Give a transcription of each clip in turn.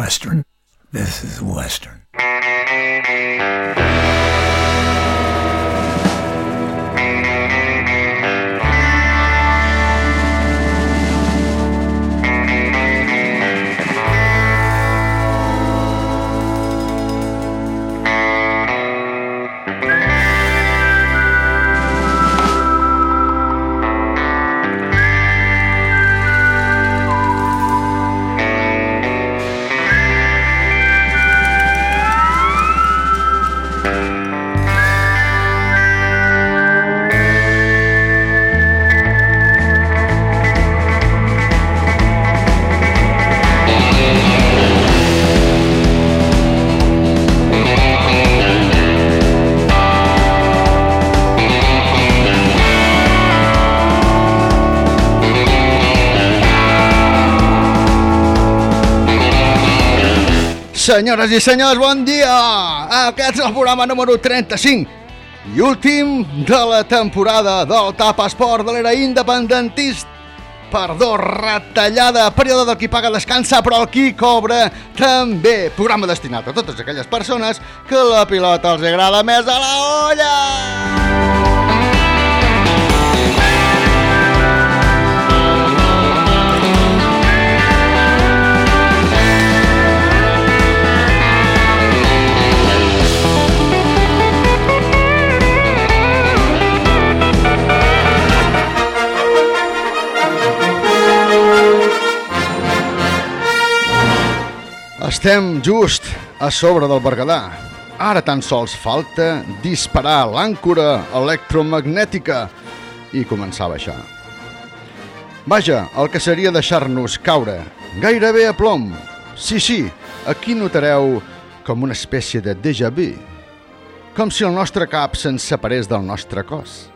Western. This is Western. Senyores i senyors, bon dia! Aquest és el programa número 35 i últim de la temporada del TAP Esport de l'era independentista. Perdó, retallada, període del qui paga descansa, però el qui cobra també. Programa destinat a totes aquelles persones que la pilota els agrada més a la olla! Estem just a sobre del Berguedà. Ara tan sols falta disparar l'àncora electromagnètica i començar a baixar. Vaja, el que seria deixar-nos caure, gairebé a plom. Sí, sí, aquí notareu com una espècie de déjà vu, com si el nostre cap se'n separés del nostre cos.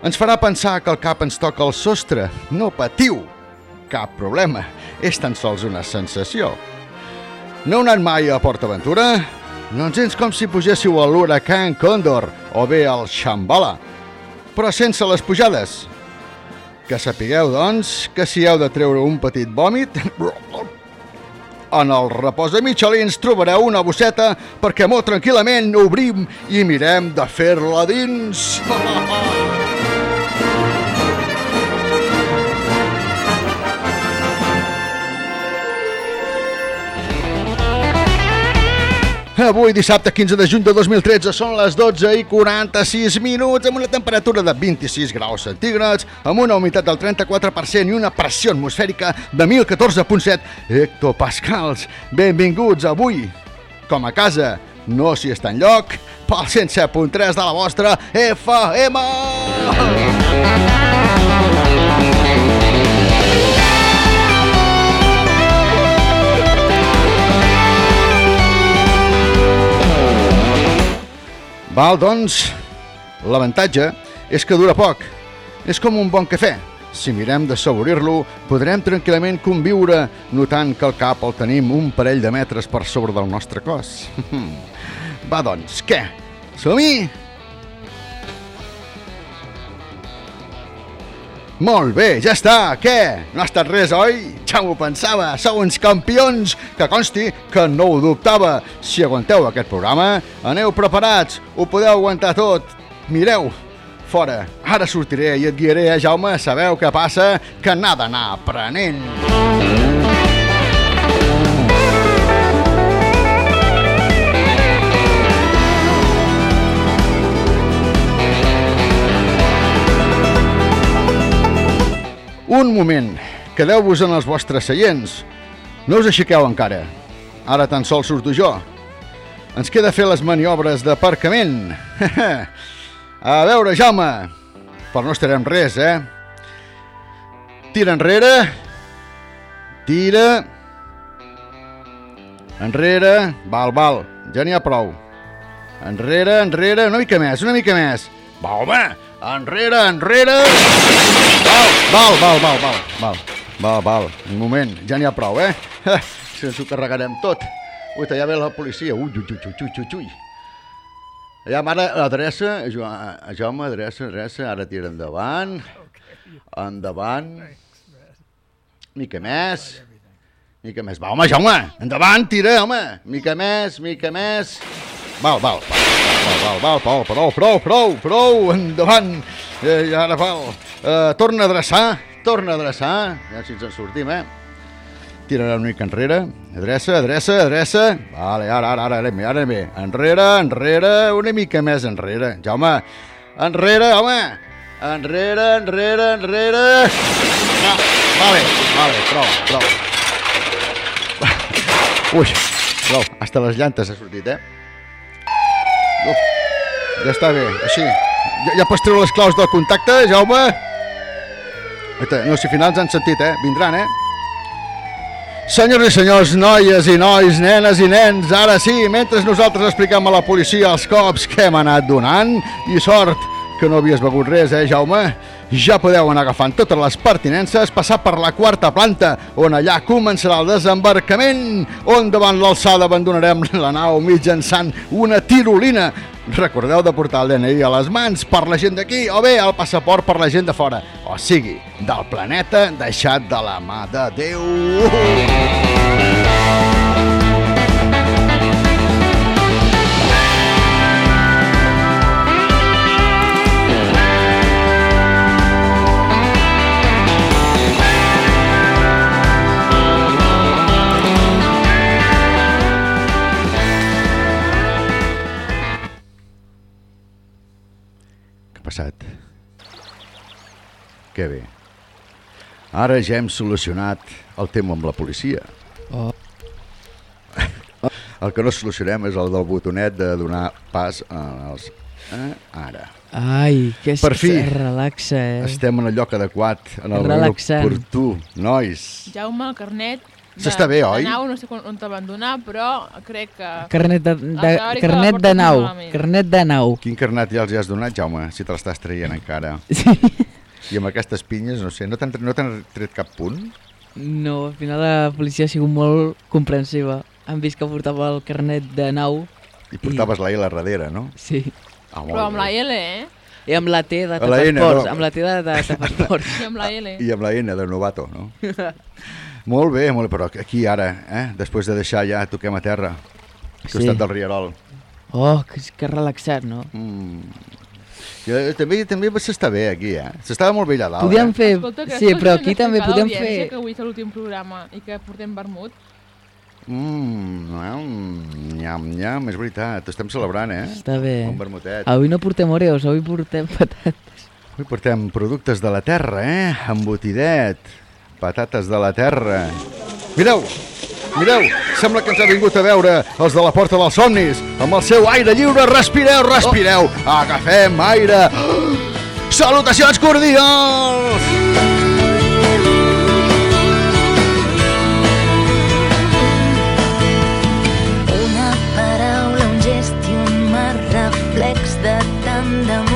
Ens farà pensar que el cap ens toca el sostre. No patiu! Cap problema, és tan sols una sensació. No heu anat mai a Port Aventura? No ens sents com si pugéssiu a l'huracan Condor o bé al Shambhala, però sense les pujades. Que sapigueu, doncs, que si heu de treure un petit vòmit, en el repòs de Michelins trobareu una bosseta perquè molt tranquil·lament obrim i mirem de fer-la dins. Avui, dissabte 15 de juny de 2013, són les 12 i 46 minuts, amb una temperatura de 26 graus centígrads, amb una humitat del 34% i una pressió atmosfèrica de 1014.7 hectopascals. Benvinguts avui, com a casa, no si està en lloc, pel 107.3 de la vostra FM! Val, doncs, l'avantatge és que dura poc. És com un bon cafè. Si mirem de saborir-lo, podrem tranquil·lament conviure notant que el cap el tenim un parell de metres per sobre del nostre cos. Va, doncs, què? Som-hi? Molt bé, ja està. Què? No ha estat res, oi? Ja m'ho pensava. Sou uns campions. Que consti que no ho dubtava. Si aguanteu aquest programa, aneu preparats. Ho podeu aguantar tot. Mireu, fora. Ara sortiré i et guiaré, eh, Jaume. Sabeu què passa? Que n'ha d'anar aprenent. Un moment, quedeu-vos en els vostres seients. No us aixequeu encara. Ara tan sols surto jo. Ens queda fer les maniobres d'aparcament. A veure, Jaume, però no estarem res, eh? Tira enrere. Tira. Enrere. Val, val. Ja n'hi ha prou. Enrere, enrere. Una mica més, una mica més. Va, home! Enrere, enrere! Val, val, val, val, val, val, val. Un moment, ja n'hi ha prou, eh? Si ens ho carregarem tot. Ui, ja ve la policia. Ui, ui, ui, ui, ui, ui, ui. Ja, ara, adreça, Jo- Jaume, adreça, adreça, ara tira endavant, endavant, mica més, Mica més. Va, home, Jaume, endavant, tira, home. Mica més, mica més. Val, val, val, val, val, val, prou, prou, prou, prou, endavant. Eh, ara, val. Eh, torna a adreçar, torna a adreçar. Ja si ens en sortim, eh? Tirarà una mica enrere. Adreça, adreça, adreça. Vale, ara, ara, ara, ara, bé, ara bé. Enrere, enrere, una mica més enrere. Jaume, enrere, home. Enrere, enrere, enrere. No, vale, vale, prou, prou. Ui, prou, hasta les llantes ha sortit, eh? Uf, ja està bé, així. Ja, ja pots treure les claus del contacte, Jaume? No, si finals han sentit, eh? Vindran, eh? Senyors i senyors, noies i nois, nenes i nens, ara sí, mentre nosaltres expliquem a la policia els cops que hem anat donant, i sort que no havies begut res, eh, Jaume? Ja podeu anar agafant totes les pertinences, passar per la quarta planta, on allà començarà el desembarcament, on davant l'alçada abandonarem la nau mitjançant una tirolina. Recordeu de portar el DNI a les mans per la gent d'aquí, o bé el passaport per la gent de fora, o sigui, del planeta deixat de la mà de Déu. Què Ara ja hem solucionat el tema amb la policia. Oh. El que no solucionem és el del botonet de donar pas als... Eh? Ara. Ai, que Per fi. relaxa, eh? Estem en el lloc adequat, en el lloc tu, nois. Jaume, el carnet... S'està bé, oi? De nau, no sé quan- on t'ha abandonar, però crec que... Carnet de, de, carnet de nau, carnet de nau. Quin carnet ja els has donat, Jaume, si te l'estàs traient encara? Sí. I amb aquestes pinyes, no sé, no t'han no tret cap punt? No, al final la policia ha sigut molt comprensiva. Han vist que portava el carnet de nau, I portaves la L a darrere, no? sí. Ah, Però amb bé. la L, eh? I amb la T de passports, no. amb la T de, passports. I amb la L. I amb la N de novato, no? molt bé, molt bé, però aquí ara, eh? després de deixar ja, toquem a terra, al costat del Rierol. Oh, que, que relaxat, no? Mm. I, eh, també també s'està bé aquí, eh? S'estava molt bé allà dalt, Podíem eh? fer... Escolta, sí, però aquí també podem fer... que avui és l'últim programa i que portem vermut. Mm, mm, nyam, nyam, és veritat, estem celebrant, eh? Està bé. Un vermutet. Avui no portem oreos, avui portem patates. Avui portem productes de la terra, eh? Embotidet, patates de la terra. Mireu, mireu, sembla que ens ha vingut a veure els de la Porta dels Somnis, amb el seu aire lliure, respireu, respireu, agafem aire. Salutacions cordials! Una paraula, un gest i un mar reflex de tant d'amor.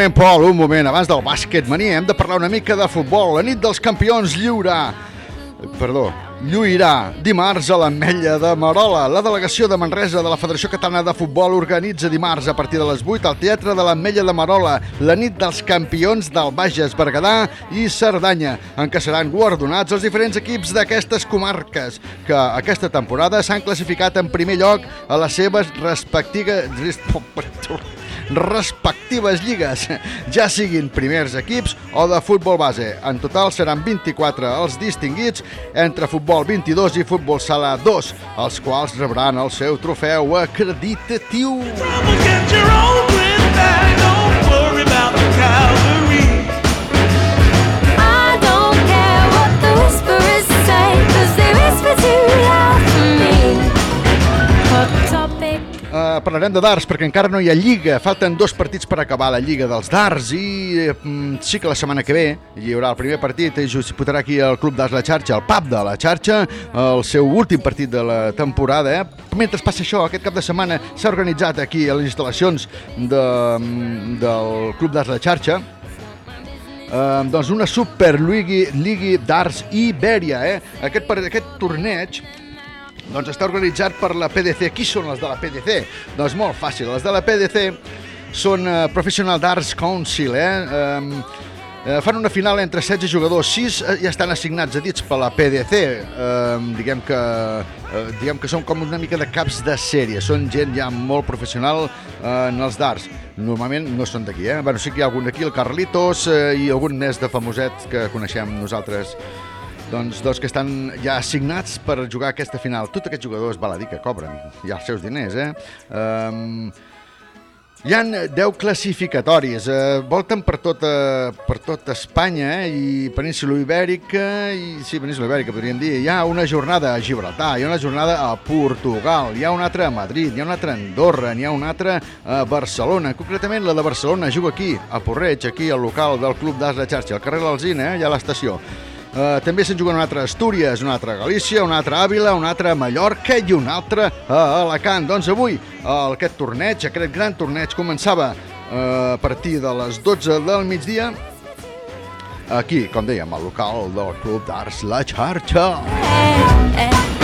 Moment, Pol, un moment. Abans del bàsquet, mania, hem de parlar una mica de futbol. La nit dels campions lliurà... Perdó, lluirà dimarts a l'Ametlla de Marola. La delegació de Manresa de la Federació Catalana de Futbol organitza dimarts a partir de les 8 al Teatre de l'Ametlla de Marola la nit dels campions del Bages, Berguedà i Cerdanya, en què seran guardonats els diferents equips d'aquestes comarques que aquesta temporada s'han classificat en primer lloc a les seves respectives respectives lligues, ja siguin primers equips o de futbol base. En total seran 24 els distinguits entre futbol 22 i futbol sala 2, els quals rebran el seu trofeu acreditatiu. Trouble. Parlarem de darts perquè encara no hi ha lliga. Falten dos partits per acabar la lliga dels darts i mm, sí que la setmana que ve hi haurà el primer partit i disputarà aquí al Club d'Arts La Xarxa, el pub de la xarxa, el seu últim partit de la temporada. Eh? Mentre passa això, aquest cap de setmana s'ha organitzat aquí a les instal·lacions de, mm, del Club d'Arts La Xarxa Uh, doncs una Super League, League d'Arts Ibèria, eh? Aquest, aquest torneig doncs està organitzat per la PDC. Qui són les de la PDC? Doncs molt fàcil. Les de la PDC són uh, Professional Darts Council, eh? Eh, fan una final entre 16 jugadors, 6 eh, ja estan assignats a dits per la PDC. Um, diguem, que, eh, diguem que són com una mica de caps de sèrie. Són gent ja molt professional eh, en els darts. Normalment no són d'aquí, eh? Bueno, sí que hi ha algun d'aquí, el Carlitos eh, i algun més de famoset que coneixem nosaltres doncs dos que estan ja assignats per jugar aquesta final. Tots aquests jugadors, val a dir que cobren ja els seus diners, eh? Um, hi han 10 classificatoris, eh, volten per tota, per tota Espanya eh, i Península Ibèrica, i sí, Península Ibèrica podríem dir. Hi ha una jornada a Gibraltar, hi ha una jornada a Portugal, hi ha una altra a Madrid, hi ha una altra a Andorra, n'hi ha una altra a Barcelona. Concretament la de Barcelona juga aquí, a Porreig, aquí al local del Club d'As de Xarxa, al carrer l'Alzina, eh, allà a l'estació. Uh, també se'n juguen una altra Astúries, una altra Galícia, una altra Àvila, una altra Mallorca i una altra a Alacant. Doncs avui uh, aquest torneig, aquest gran torneig, començava uh, a partir de les 12 del migdia aquí, com dèiem, al local del Club d'Arts La Xarxa. Eh, eh, eh,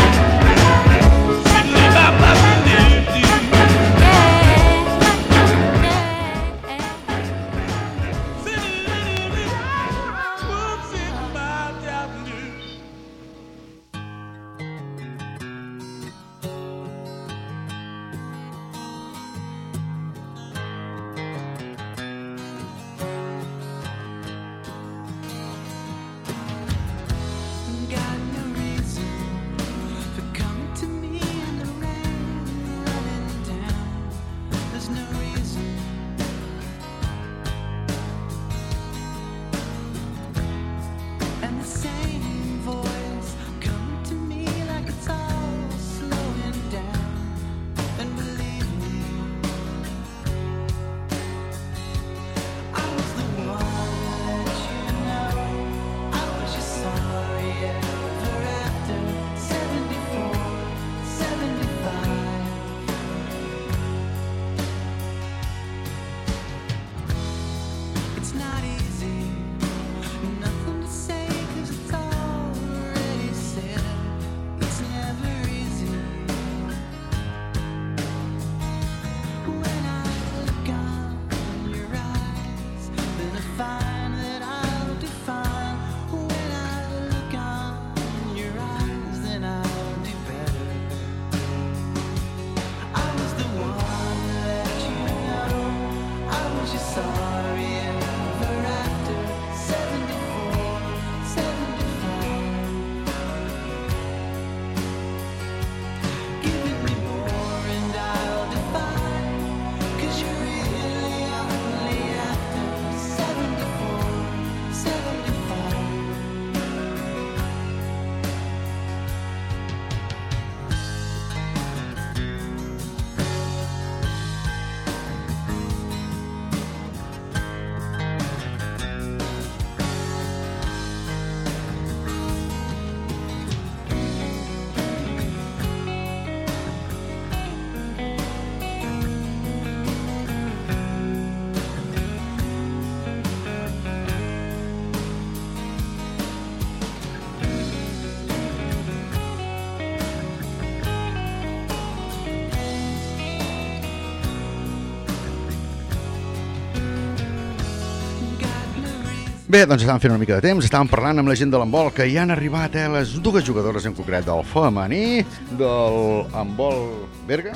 Bé, doncs estàvem fent una mica de temps, estàvem parlant amb la gent de l'handbol, que hi han arribat eh, les dues jugadores en concret del femení, del handbol Berga,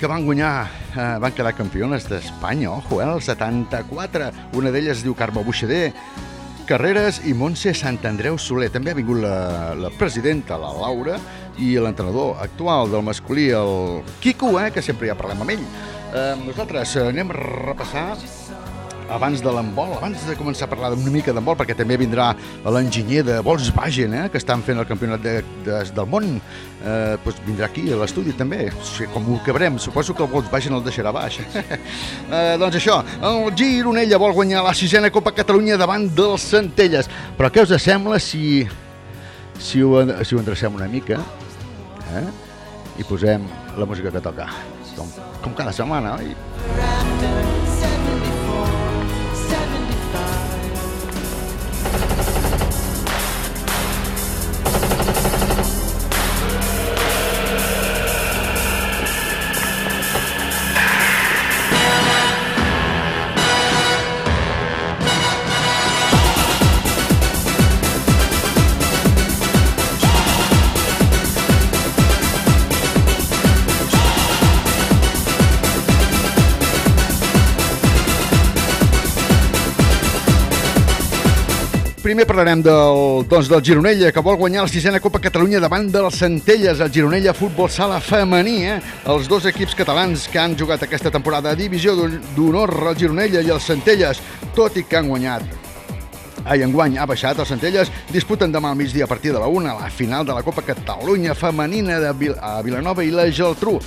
que van guanyar, eh, van quedar campiones d'Espanya, ojo, eh, el 74. Una d'elles es diu Carme Buixader, Carreras i Montse Sant Andreu Soler. També ha vingut la, la presidenta, la Laura, i l'entrenador actual del masculí, el Quico, eh, que sempre ja parlem amb ell. Eh, nosaltres eh, anem a repassar abans de l'embol, abans de començar a parlar una mica d'embol, perquè també vindrà l'enginyer de Volkswagen, eh, que estan fent el campionat de, de, del món, eh, doncs vindrà aquí a l'estudi també, o sigui, com ho cabrem, suposo que el Volkswagen el deixarà baix. eh, doncs això, el Gironella vol guanyar la sisena Copa Catalunya davant dels Centelles, però què us sembla si, si, ho, si ho endrecem una mica eh, i posem la música que toca, com, com cada setmana, oi? Primer parlarem del, doncs, del Gironella, que vol guanyar la sisena Copa Catalunya davant dels Centelles, el Gironella Futbol Sala Femení. Eh? Els dos equips catalans que han jugat aquesta temporada a Divisió d'Honor, el Gironella i els Centelles, tot i que han guanyat Ai, enguany ha baixat, els Centelles disputen demà al migdia a partir de la 1 la final de la Copa Catalunya femenina de Vil a Vilanova i la Geltrú.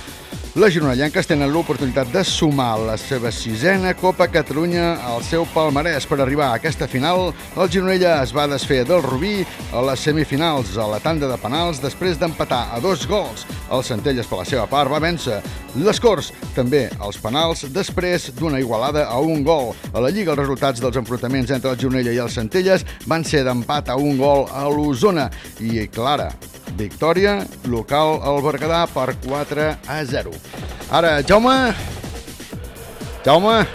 Les gironellanques tenen l'oportunitat de sumar la seva sisena Copa Catalunya al seu palmarès. Per arribar a aquesta final, el Gironella es va desfer del Rubí a les semifinals, a la tanda de penals, després d'empatar a dos gols. El Centelles, per la seva part, va vèncer les Corts, també als penals, després d'una igualada a un gol. A la Lliga, els resultats dels enfrontaments entre el Gironella i el Centelles van ser d'empat a un gol a l'Osona. I, clara, victòria local al Berguedà per 4 a 0. Ara, Jaume... Jaume,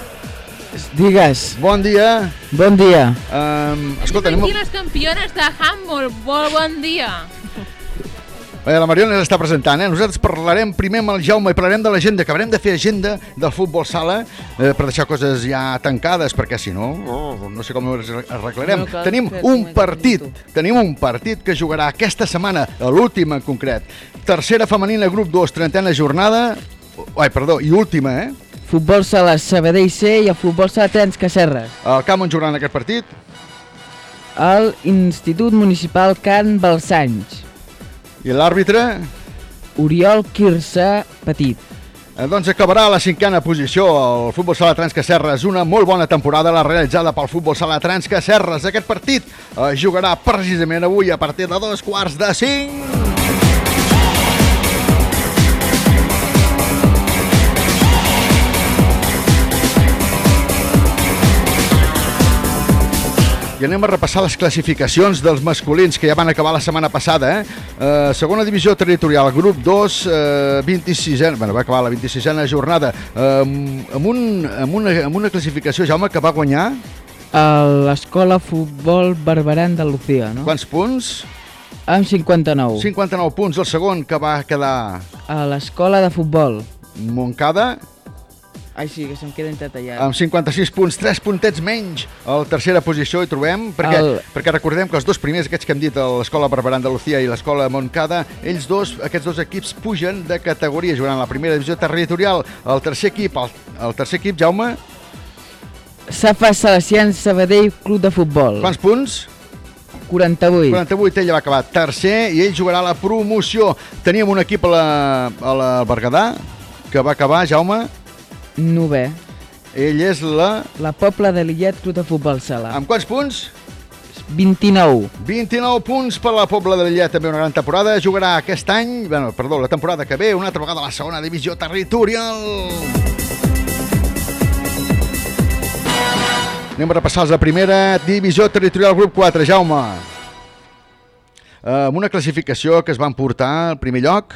Digues, bon dia. bon dia. Um, escolta, anem... aquí les campiones de handball. Bon dia. Bé, la Mariona s'està presentant, eh? Nosaltres parlarem primer amb el Jaume i parlarem de l'agenda, que haurem de fer agenda del futbol sala eh, per deixar coses ja tancades, perquè si no, oh, no sé com ho arreglarem. No, tenim un partit, tenim un partit que jugarà aquesta setmana, a l'última en concret. Tercera femenina, grup 2, trentena jornada, ai, perdó, i última, eh? Futbol sala Sabadell C i el futbol sala Trens Cacerres. El camp on jugaran aquest partit? Al Institut Municipal Can Balsanys. I l'àrbitre? Oriol Quirze Petit. Eh, doncs acabarà la cinquena posició el futbol sala Trans Cacerres. Una molt bona temporada la realitzada pel futbol sala Trans Cacerres. Aquest partit eh, jugarà precisament avui a partir de dos quarts de cinc. I anem a repassar les classificacions dels masculins que ja van acabar la setmana passada. Eh? Eh, segona divisió territorial, grup 2, eh, 26 bueno, va acabar la 26a jornada, eh, amb, un, amb, una, amb una classificació, Jaume, que va guanyar l'Escola Futbol Barberan de Lucía, no? quants punts? Amb 59. 59 punts. El segon que va quedar A l'Escola de Futbol. Moncada, Ai, sí, que se'm queda entretallat. amb 56 punts, 3 puntets menys. A la tercera posició hi trobem, perquè, El- perquè recordem que els dos primers, aquests que hem dit, l'Escola Barberà Andalucía i l'Escola Moncada, ells dos, aquests dos equips pugen de categoria, jugant la primera divisió territorial. El tercer equip, el, el tercer equip, Jaume, Safa Salesians Sabadell Club de Futbol. quants punts? 48. 48, ell va acabar tercer i ell jugarà a la promoció. Teníem un equip a la, a la Berguedà que va acabar, Jaume, Nové. ell és la... La Pobla de Lillet Club de Futbol Sala. Amb quants punts? 29. 29 punts per la Pobla de Lillet, també una gran temporada. Jugarà aquest any, bueno, perdó, la temporada que ve, una altra vegada a la segona divisió territorial. Anem a repassar la primera divisió territorial grup 4, Jaume. Amb una classificació que es van portar al primer lloc,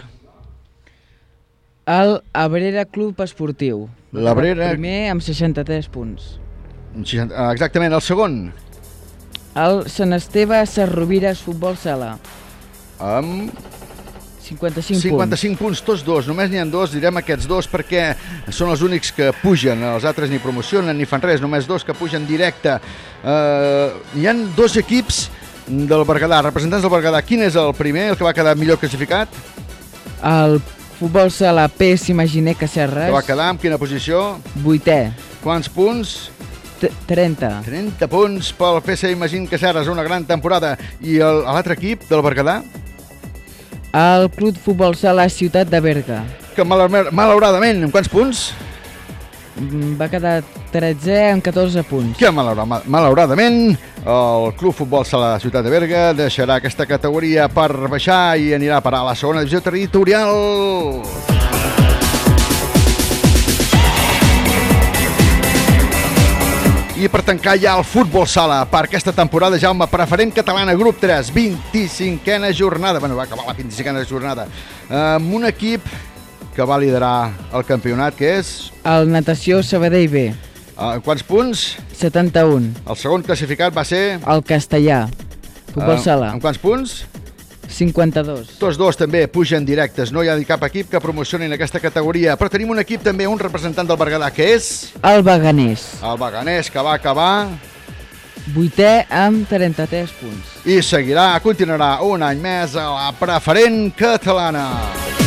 El Abrera Club Esportiu. L'Abrera- Primer amb 63 punts. 60, eh, exactament, el segon, El Sant Esteve Sarrovires Futbol Sala, amb 55, 55 punts, tots dos. Només n'hi ha dos, direm aquests dos, perquè són els únics que pugen. Els altres ni promocionen ni fan res, només dos que pugen directe. Uh, hi han dos equips del Berguedà, representants del Berguedà. Quin és el primer, el que va quedar millor classificat? El Futbol Sala PS Imaginer Cacerres, Que va quedar en quina posició? vuitè, Quants punts? t- 30. 30 punts pel PC Imagín Caceres, una gran temporada. I el- l'altre equip del Berguedà? El Club Futbol Sala Ciutat de Berga, Que mal- malauradament, amb quants punts? Mm, va quedar 13 amb 14 punts. que malaura- malauradament el Club Futbol Sala Ciutat de Berga deixarà aquesta categoria per baixar i anirà a parar a la segona divisió territorial. I per tancar ja el futbol sala per aquesta temporada, Jaume, preferent catalana, grup 3, 25a jornada. Bueno, va acabar la 25a jornada. Amb un equip que va liderar el campionat, que és... El Natació Sabadell B, Uh, quants punts? 71. El segon classificat va ser... El Castellà, Futbol eh, Sala, Amb quants punts? 52. Tots dos també pugen directes, no hi ha cap equip que promocioni en aquesta categoria, però tenim un equip també, un representant del Berguedà, que és El Beganès, el Beganès, que va acabar vuitè amb 33 punts. i seguirà, continuarà un any més a la preferent catalana.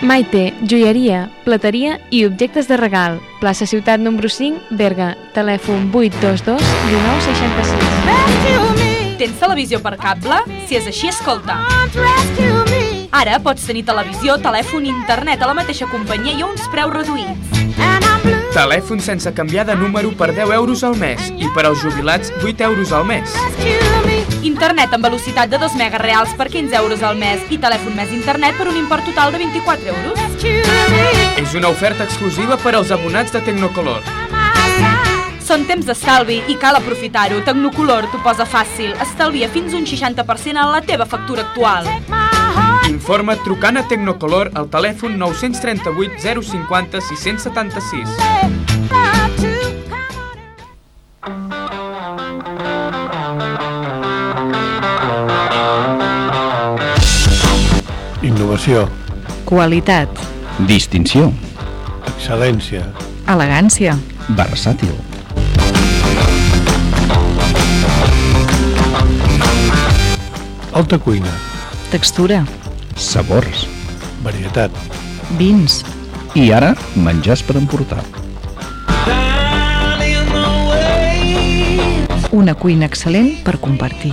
Maite, joieria, plateria i objectes de regal. Plaça Ciutat número 5, Berga. Telèfon 822 1966. Tens televisió per cable? Si és així, escolta. Ara pots tenir televisió, telèfon i internet a la mateixa companyia i a uns preus reduïts. Telèfon sense canviar de número per 10 euros al mes i per als jubilats 8 euros al mes. Internet amb velocitat de 2 megas reals per 15 euros al mes i telèfon més internet per un import total de 24 euros. És una oferta exclusiva per als abonats de Tecnocolor. Són temps d'estalvi i cal aprofitar-ho. Tecnocolor t'ho posa fàcil. Estalvia fins un 60% en la teva factura actual. Informa't trucant a Tecnocolor al telèfon 938 050 676. Innovació, Qualitat, Distinció. excel·lència, elegància, Versàtil. alta cuina, textura, Sabors. varietat, vins, I ara, menjars per emportar. una cuina excel·lent per compartir.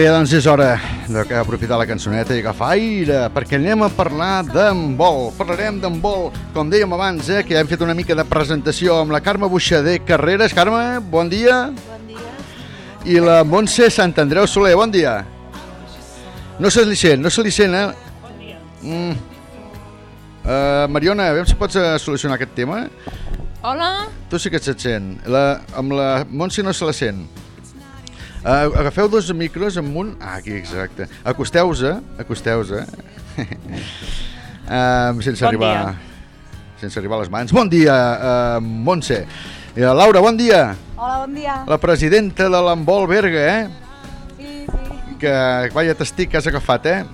Bé, doncs és hora de que aprofitar la cançoneta i agafar aire, perquè anem a parlar d'handbol. Parlarem d'handbol, com dèiem abans, eh, que ja hem fet una mica de presentació amb la Carme Buixader Carreras. Carme, bon dia. Bon dia. I la Montse Sant Andreu Soler, bon dia. No se li sent, no se li sent, eh? Bon dia. Mm. Uh, Mariona, a veure si pots uh, solucionar aquest tema. Hola? Tu sí que se't sent. La, amb la Montse no se la sent. Uh, agafeu dos micros amunt. Ah, aquí, exacte. Acosteu-se, acosteu-se. uh, sense Bon arribar... dia. Sense arribar a les mans. Bon dia, uh, Montse. I la Laura, bon dia. Hola, bon dia. La presidenta de l'Embol Berga, eh? Sí, sí, Que, vaya testic que has agafat, eh?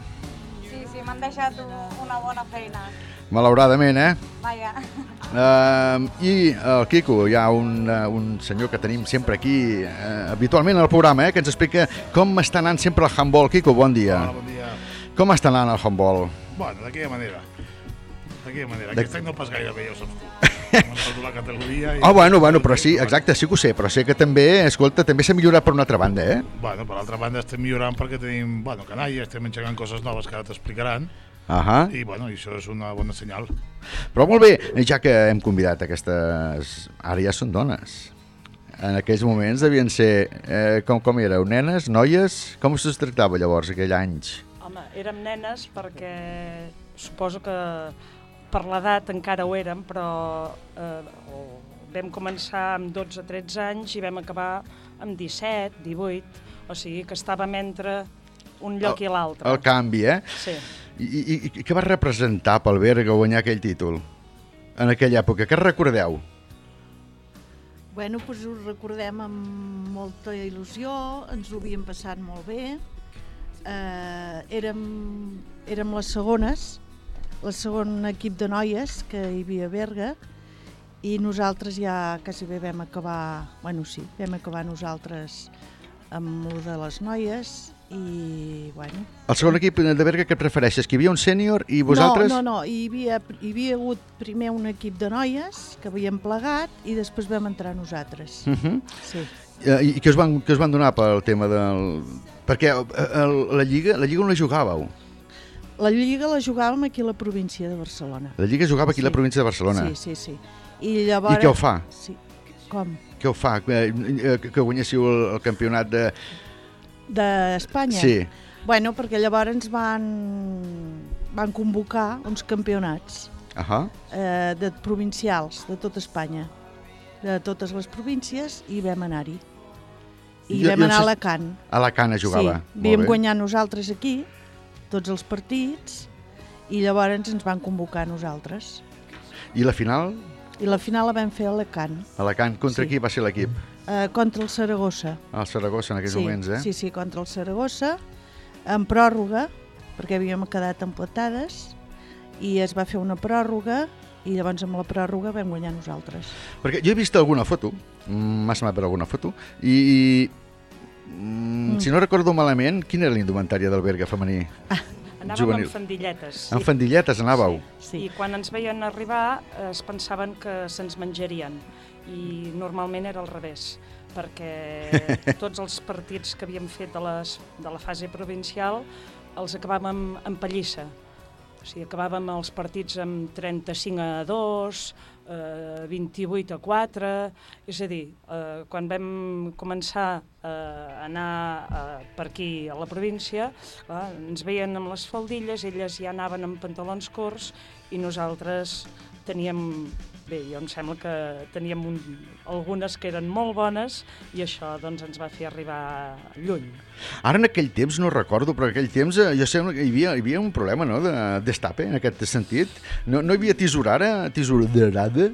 sí, sí, m'han deixat un- una bona feina. Malauradament, eh? Vaja. Uh, I el Quico, hi ha un, uh, un senyor que tenim sempre aquí, uh, habitualment al programa, eh, que ens explica com està anant sempre el handball. Quico, bon dia. Hola, bon dia. Com està anant el handball? Bueno, d'aquella manera. D'aquella manera. De- Aquest any no pas gaire bé, ja ho saps tu. La categoria. i- Oh, bueno, bueno, però sí, exacte, sí que ho sé, però sé que també, escolta, també s'ha millorat per una altra banda, eh? Bueno, per l'altra banda estem millorant perquè tenim, bueno, canalla, estem engegant coses noves que ara t'explicaran. Ahà. I, bueno, això és una bona senyal. Però molt bé, ja que hem convidat aquestes... Ara ja són dones. En aquells moments devien ser... Eh, com, com éreu? Nenes? Noies? Com us tractava llavors, aquell anys? Home, érem nenes perquè suposo que per l'edat encara ho érem, però eh, vam començar amb 12-13 anys i vam acabar amb 17, 18, o sigui que estàvem entre un lloc i l'altre. El canvi, eh? Sí. I, i, i què va representar pel Berga guanyar aquell títol? En aquella època, què recordeu? Bueno, doncs ho recordem amb molta il·lusió, ens ho havíem passat molt bé. Eh, érem, érem les segones, el segon equip de noies que hi havia a Berga, i nosaltres ja quasi bé vam acabar, bueno sí, vam acabar nosaltres amb el de les noies i bueno... El segon equip de Berga que prefereixes? Que hi havia un sènior i vosaltres? No, no, no, hi havia, hi havia hagut primer un equip de noies que havíem plegat i després vam entrar nosaltres. Uh -huh. Sí. Eh, I, i què us, van, què us van donar pel tema del... Perquè eh, el, la Lliga la Lliga on la jugàveu? La Lliga la jugàvem aquí a la província de Barcelona. La Lliga jugava aquí a la província de Barcelona. Sí, sí, sí. I llavors... I què ho fa? Sí. Com? Què ho fa? Eh, eh, que guanyéssiu el, el campionat de... D'Espanya? Sí. Bueno, perquè llavors ens van, van convocar uns campionats Ahà. eh, de provincials de tota Espanya, de totes les províncies, i vam anar-hi. I, I- vam anar a Alacant. A Alacant jugava. Sí, bé. guanyat nosaltres aquí, tots els partits, i llavors ens van convocar a nosaltres. I la final? I la final la vam fer a Alacant, Alacant. Contra Sí. qui va ser l'equip? Eh, contra el Saragossa. El Saragossa en aquells sí, moments, eh? Sí, sí, contra el Saragossa, en pròrroga, perquè havíem quedat empatades, i es va fer una pròrroga, i llavors amb la pròrroga vam guanyar nosaltres. Perquè jo he vist alguna foto, mm, m'ha semblat per alguna foto, i, i mm, Mm. si no recordo malament, quina era l'indumentària del Berga femení? Anàvem amb fandilletes. Amb fandilletes anàveu? Sí. I quan ens veien arribar eh, es pensaven que se'ns menjarien i normalment era al revés perquè tots els partits que havíem fet de, les, de la fase provincial els acabàvem amb pallissa. O sigui, acabàvem els partits amb 35 a 2, eh, 28 a 4, és a dir, eh, quan vam començar eh, a anar eh, per aquí a la província, clar, ens veien amb les faldilles, elles ja anaven amb pantalons curts i nosaltres teníem, bé, jo em sembla que teníem un, algunes que eren molt bones i això doncs, ens va fer arribar lluny. Ara en aquell temps no recordo, però en aquell temps eh, jo sembla que hi havia, hi havia un problema no, de destape en aquest sentit. No, no hi havia tisorara, tisorada?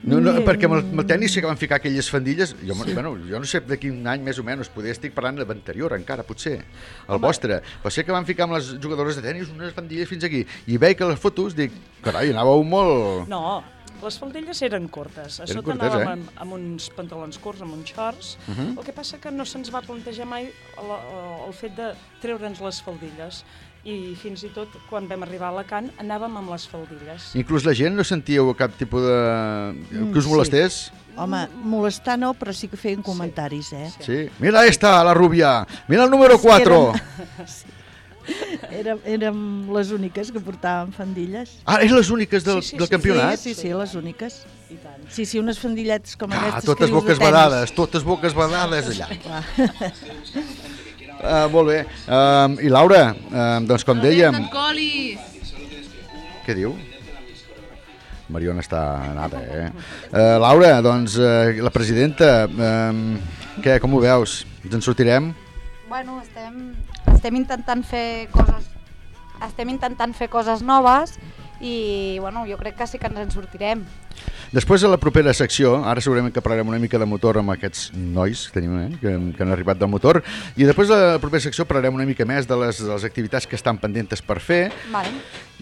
No, no, Bé, perquè amb el, amb el tenis sí que van ficar aquelles fandilles, jo, sí. bueno, jo no sé de quin any més o menys, poder estic parlant de l'anterior encara, potser, el Home. vostre, però sé que van ficar amb les jugadores de tenis unes fandilles fins aquí, i veig que les fotos dic, carai, anàveu molt... No, Les faldilles eren curtes. A Eren sota curtes, anàvem eh? amb, amb uns pantalons curts, amb uns shorts. Mhm. El que passa que no se'ns va plantejar mai el, el fet de treure'ns les faldilles. I fins i tot quan vam arribar a Alacant anàvem amb les faldilles. Inclús la gent no sentíeu cap tipus de... que us Mm, molestés? Home, molestar no, però sí que feien comentaris, eh? Sí. Mira esta, la rubia. Mira el número 4. Érem, érem les úniques que portàvem fandilles. Ah, eren les úniques del, del campionat? Sí, sí, sí, les úniques. Sí, sí, unes fandilletes com Ah, aquestes totes que dius boques badades, totes boques badades allà. Clar. Uh, molt bé. Um, I Laura, um, doncs com dèiem... Què diu? Mariona està anada, eh? Uh, Laura, doncs, uh, la presidenta, um, què, com ho veus? Ens en sortirem? Bueno, estem, estem intentant fer coses estem intentant fer coses noves i bueno, jo crec que sí que ens en sortirem. Després, a la propera secció, ara segurament que parlarem una mica de motor amb aquests nois que tenim, eh, que, que han arribat del motor, i després a la propera secció parlarem una mica més de les, de les activitats que estan pendentes per fer, Vale.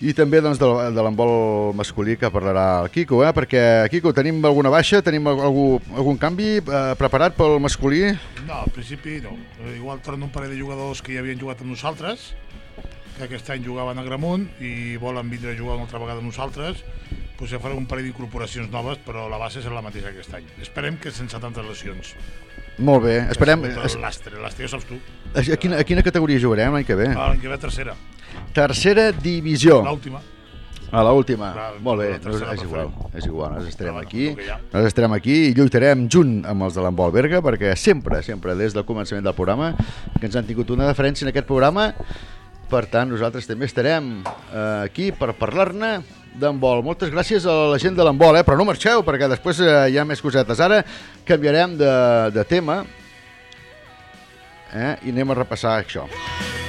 i també doncs, de, de l'embol masculí que parlarà el Quico, eh? perquè, Quico, tenim alguna baixa, tenim algú, algun canvi eh, preparat pel masculí? No, al principi no. Eh, Igual tornen un parell de jugadors que ja havien jugat amb nosaltres, que aquest any jugaven a Gramunt i volen vindre a jugar una altra vegada nosaltres, doncs ja farem un parell d'incorporacions noves, però la base serà la mateixa aquest any. Esperem que sense tantes lesions. Molt bé, esperem... Es... L'Astre, l'Astre ja saps tu. A, a, quina, a quina categoria jugarem l'any que ve? Ah, L'any que ve tercera. Tercera divisió. L'última. A l'última. Molt bé, la tercera és igual, és igual, nosaltres estarem aquí, nosaltres estarem aquí i lluitarem junt amb els de l'Embol Berga perquè sempre, sempre des del començament del programa que ens han tingut una deferència en aquest programa per tant nosaltres també estarem eh, aquí per parlar-ne d'handbol. Moltes gràcies a la gent de l'handbol, eh? però no marxeu perquè després eh, hi ha més cosetes. Ara canviarem de, de tema eh? i anem a repassar això. ¡Su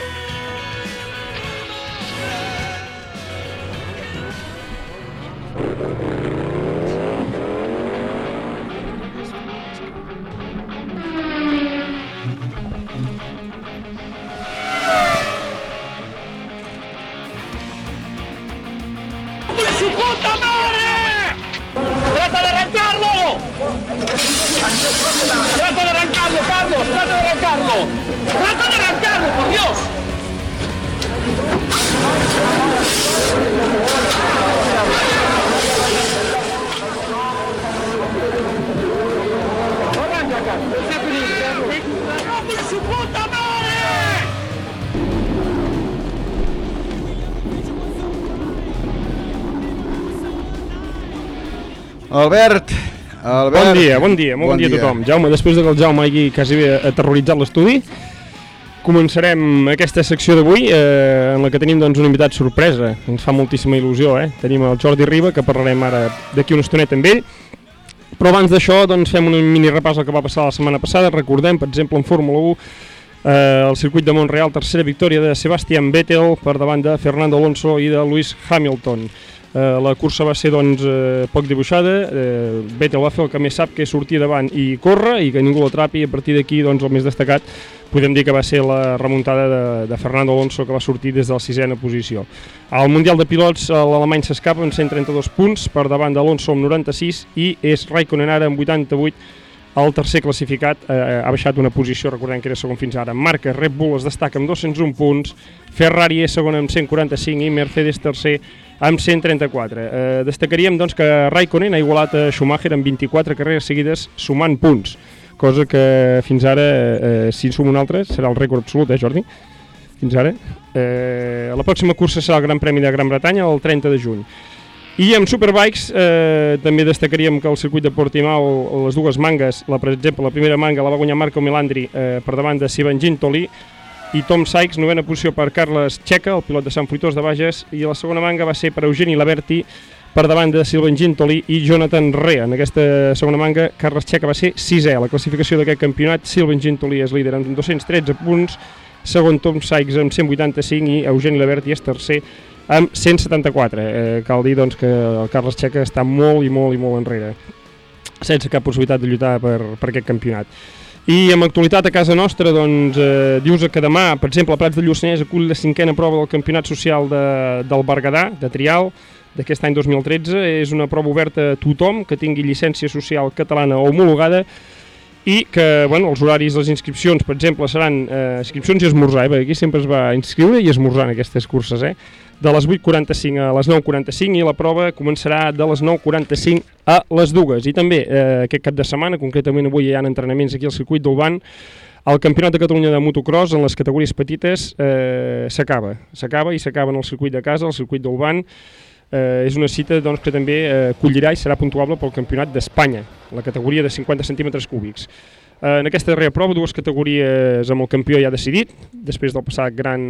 Albert, Albert... Bon dia, bon dia, molt bon, dia a tothom. Jaume, després de que el Jaume hagi quasi aterroritzat l'estudi, començarem aquesta secció d'avui eh, en la que tenim doncs, un invitat sorpresa. Ens fa moltíssima il·lusió, eh? Tenim el Jordi Riba, que parlarem ara d'aquí una estoneta amb ell. Però abans d'això doncs, fem un mini repàs al que va passar la setmana passada. Recordem, per exemple, en Fórmula 1, eh, el circuit de Montreal, tercera victòria de Sebastian Vettel per davant de Fernando Alonso i de Lewis Hamilton. Eh, la cursa va ser doncs, eh, poc dibuixada, eh, Vettel va fer el que més sap, que és sortir davant i córrer, i que ningú l'atrapi, a partir d'aquí doncs, el més destacat podem dir que va ser la remuntada de, de Fernando Alonso, que va sortir des de la sisena posició. Al Mundial de Pilots, eh, l'alemany s'escapa amb 132 punts, per davant d'Alonso amb 96, i és Raikkonen ara amb 88, el tercer classificat eh, ha baixat una posició, recordem que era segon fins ara. Marca Red Bull es destaca amb 201 punts, Ferrari és segon amb 145 i Mercedes tercer amb 134. Eh, destacaríem doncs, que Raikkonen ha igualat a Schumacher amb 24 carreres seguides sumant punts, cosa que fins ara, eh, si en suma un altre, serà el rècord absolut, eh Jordi? Fins ara. Eh, la pròxima cursa serà el Gran Premi de Gran Bretanya el 30 de juny. I amb Superbikes eh, també destacaríem que el circuit de Portimao, les dues mangues, la, per exemple, la primera manga la va guanyar Marco Milandri eh, per davant de Sivan Tolí i Tom Sykes, novena posició per Carles Checa, el pilot de Sant Fruitós de Bages, i la segona manga va ser per Eugeni Laberti per davant de Silvan Gintoli i Jonathan Rea. En aquesta segona manga, Carles Checa va ser sisè. A la classificació d'aquest campionat, Silvan Gintoli és líder amb 213 punts, segon Tom Sykes amb 185 i Eugeni Laberti és tercer amb 174. Eh, cal dir doncs, que el Carles Checa està molt i molt i molt enrere, sense cap possibilitat de lluitar per, per aquest campionat. I amb actualitat a casa nostra, doncs, eh, dius que demà, per exemple, a Prats de Lluçanès acull la cinquena prova del campionat social de, del Berguedà, de trial, d'aquest any 2013. És una prova oberta a tothom que tingui llicència social catalana homologada i que bueno, els horaris les inscripcions, per exemple, seran eh, inscripcions i esmorzar, eh? perquè aquí sempre es va inscriure i esmorzar en aquestes curses, eh? De les 8.45 a les 9.45 i la prova començarà de les 9.45 a les dues. I també eh, aquest cap de setmana, concretament avui hi ha entrenaments aquí al circuit d'Ulban, el Campionat de Catalunya de motocross en les categories petites eh, s'acaba. S'acaba i s'acaba en el circuit de casa, el circuit d'Ulban, eh, és una cita doncs, que també eh, acollirà i serà puntuable pel Campionat d'Espanya, la categoria de 50 centímetres cúbics. Eh, en aquesta darrera prova, dues categories amb el campió ja decidit, després del passat gran,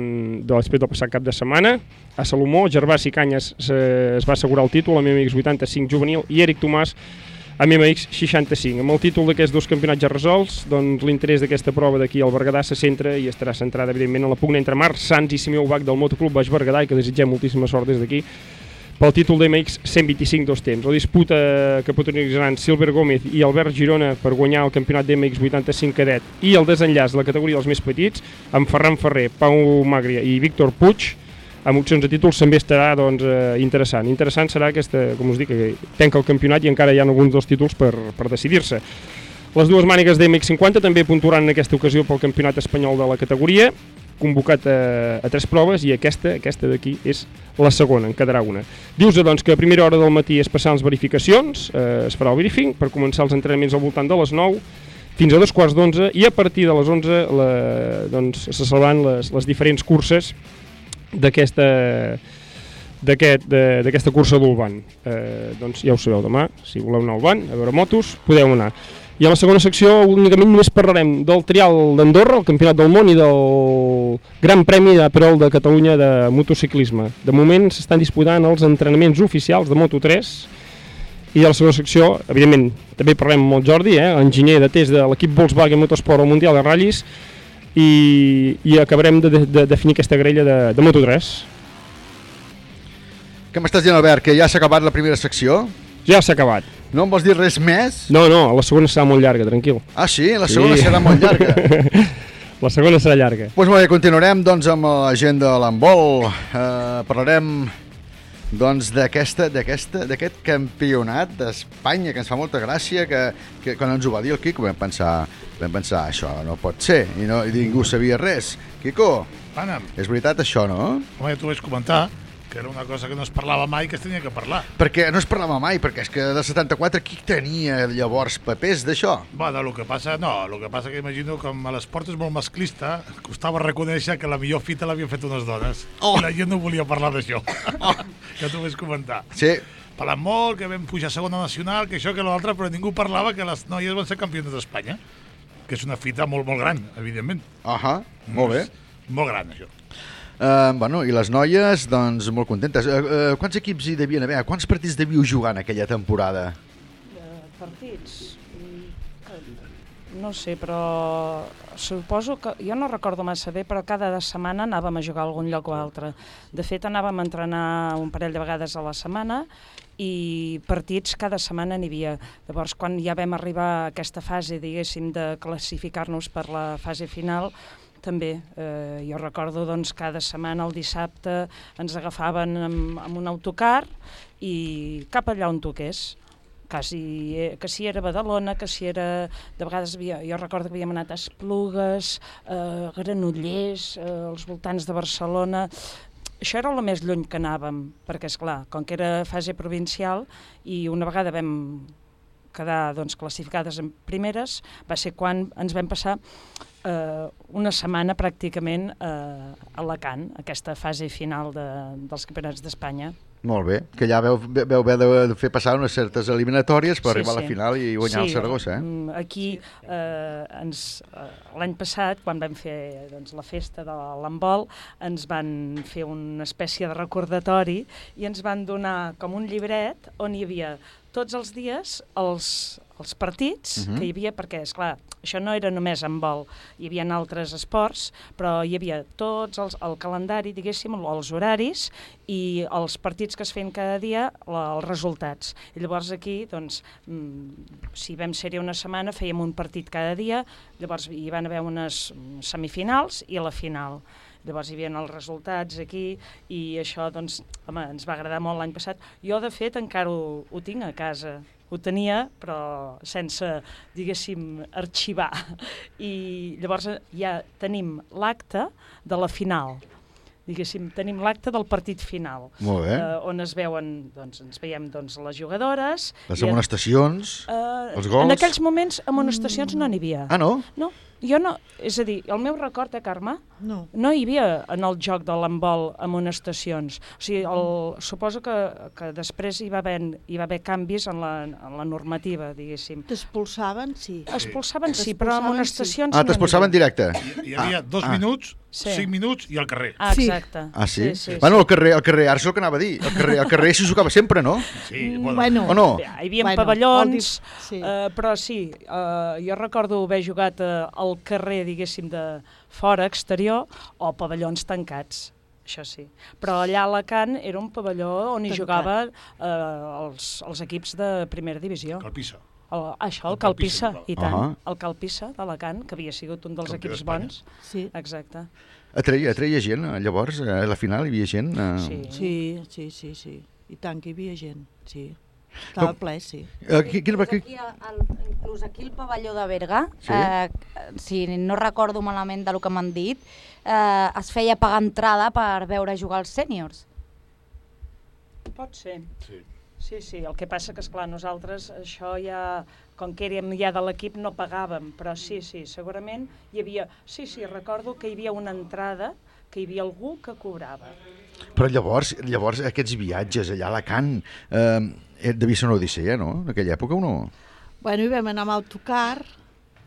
després del passat cap de setmana. A Salomó, Gervasi Canyes es va assegurar el títol, amb MX 85 juvenil, i Eric Tomàs amb MX 65. Amb el títol d'aquests dos campionats ja resolts, doncs l'interès d'aquesta prova d'aquí al Berguedà se centra i estarà centrada, evidentment, en la pugna entre Marc Sans i Simeó Bach del Motoclub Baix Berguedà i que desitgem moltíssima sort des d'aquí pel títol d'MX 125 dos temps. La disputa que protagonitzaran Silver Gómez i Albert Girona per guanyar el campionat d'MX 85 cadet i el desenllaç de la categoria dels més petits amb Ferran Ferrer, Pau Magria i Víctor Puig amb opcions de títols també estarà doncs, eh, interessant. Interessant serà aquesta, com us dic, que tenca el campionat i encara hi ha alguns dels títols per, per decidir-se. Les dues mànigues d'MX50 també puntuaran en aquesta ocasió pel campionat espanyol de la categoria convocat a, a tres proves i aquesta aquesta d'aquí és la segona, en quedarà una. Dius doncs, que a primera hora del matí es passaran les verificacions, eh, es farà el briefing per començar els entrenaments al voltant de les 9 fins a dos quarts d'onze i a partir de les 11 la, doncs, se salvaran les, les diferents curses d'aquesta d'aquesta cursa d'Ulban. Eh, doncs ja ho sabeu, demà, si voleu anar a Ulban, a veure motos, podeu anar. I a la segona secció únicament només parlarem del trial d'Andorra, el Campionat del Món i del Gran Premi de Perol de Catalunya de motociclisme. De moment s'estan disputant els entrenaments oficials de Moto3 i a la segona secció, evidentment, també parlem amb el Jordi, eh, enginyer de test de l'equip Volkswagen Motorsport al Mundial de Ratllis i, i acabarem de, de, de definir aquesta grella de, de Moto3. Què m'estàs dient, Albert, que ja s'ha acabat la primera secció? Ja s'ha acabat. No em vols dir res més? No, no, la segona serà molt llarga, tranquil. Ah, sí? La segona sí. serà molt llarga. la segona serà llarga. Doncs pues molt bé, continuarem doncs, amb la gent de l'handbol. Uh, parlarem doncs d'aquesta d'aquest campionat d'Espanya que ens fa molta gràcia que, que quan ens ho va dir el Quico vam pensar, vam pensar això no pot ser i, no, i ningú sabia res Quico, Ana'm. és veritat això, no? Home, ja t'ho vaig comentar que era una cosa que no es parlava mai que es tenia que parlar. Perquè no es parlava mai, perquè és que de 74 qui tenia llavors papers d'això? Bueno, el que passa, no, el que passa que imagino que amb l'esport és molt masclista, costava reconèixer que la millor fita l'havien fet unes dones. Oh. I la gent no volia parlar d'això. Oh. ja t'ho vaig comentar. Sí. Parlant molt, que vam pujar a segona nacional, que això, que l'altre, però ningú parlava que les noies van ser campiones d'Espanya, que és una fita molt, molt gran, evidentment. Ahà, molt bé. Molt gran, això. Uh, bueno, i les noies, doncs, molt contentes. Uh, uh, quants equips hi devien haver? Quants partits devíeu jugar en aquella temporada? Uh, partits? Mm, no sé, però suposo que... Jo no recordo massa bé, però cada setmana anàvem a jugar a algun lloc o altre. De fet, anàvem a entrenar un parell de vegades a la setmana i partits cada setmana n'hi havia. Llavors, quan ja vam arribar a aquesta fase, diguéssim, de classificar-nos per la fase final, també. Eh, jo recordo doncs, cada setmana el dissabte ens agafaven amb, amb un autocar i cap allà on toqués quasi, eh, que si era Badalona, que si era... De vegades havia, jo recordo que havíem anat a Esplugues, eh, Granollers, eh, als voltants de Barcelona... Això era el més lluny que anàvem, perquè, és clar, com que era fase provincial i una vegada vam quedar doncs, classificades en primeres, va ser quan ens vam passar eh, una setmana pràcticament eh, a Alacant, aquesta fase final de, dels campionats d'Espanya. Molt bé, que ja veu, veu haver de fer passar unes certes eliminatòries per sí, arribar sí. a la final i guanyar sí, el Saragossa, eh? Mm, aquí, eh, ens eh, l'any passat, quan vam fer doncs, la festa de l'embol, ens van fer una espècie de recordatori i ens van donar com un llibret on hi havia tots els dies els, els partits uh -huh. que hi havia, perquè, és clar això no era només en vol, hi havia altres esports, però hi havia tots els, el calendari, diguéssim, els horaris i els partits que es feien cada dia, la, els resultats. I llavors aquí, doncs, mm, si vam ser una setmana, fèiem un partit cada dia, llavors hi van haver unes semifinals i la final Llavors hi havia els resultats aquí i això, doncs, home, ens va agradar molt l'any passat. Jo, de fet, encara ho, ho tinc a casa. Ho tenia, però sense, diguéssim, arxivar. I llavors eh, ja tenim l'acte de la final diguéssim, tenim l'acte del partit final, Molt bé. eh, on es veuen, doncs, ens veiem doncs, les jugadores. Les i amonestacions, Eh, els gols... En aquells moments, amonestacions no n'hi havia. Ah, no? No, jo no, és a dir, el meu record, eh, Carme? No. No hi havia en el joc de l'handbol amonestacions. O sigui, el, suposo que, que després hi va, haver, hi va haver canvis en la, en la normativa, diguéssim. T'expulsaven, sí. Expulsaven, sí, però amonestacions Ah, no n'hi t'expulsaven directe? Hi havia dos ah. minuts, Sí. cinc minuts i al carrer. Ah, exacte. Ah, sí? Sí, sí, bueno, sí. al carrer, al carrer, ara és el que anava a dir. Al carrer, al carrer s'hi jugava sempre, no? Sí, bueno. O no? Hi havia Bueno, pavellons, sí. eh, però sí, eh, jo recordo haver jugat eh, al carrer, diguéssim, de fora, exterior, o pavellons tancats, això sí. Però allà a Alacant era un pavelló on hi jugava eh, els, els equips de primera divisió. Calpissa. El, això, el El Calpissa, Calpissa, i tant. Ahà. El Calpissa d'Alacant, que havia sigut un dels Campió equips bons. Sí. Exacte. Atreia, atreia gent, eh, llavors, eh, a la final hi havia gent... Eh... Sí. Sí, sí, sí, sí. I tant que hi havia gent, sí. Estava ple, sí. Eh, quin, Inclús qui, aquí, al, inclús aquí el pavelló de Berga, Sí? eh, si no recordo malament del que m'han dit, eh, es feia pagar entrada per veure jugar els sèniors. Pot ser. Sí. Sí, sí, el que passa que, esclar, nosaltres això ja, com que érem ja de l'equip, no pagàvem, però sí, sí, segurament hi havia... Sí, sí, recordo que hi havia una entrada, que hi havia algú que cobrava. Però llavors, llavors aquests viatges allà a Alacant eh, devia ser una odissea, no? En aquella època o no? Bueno, hi vam anar amb autocar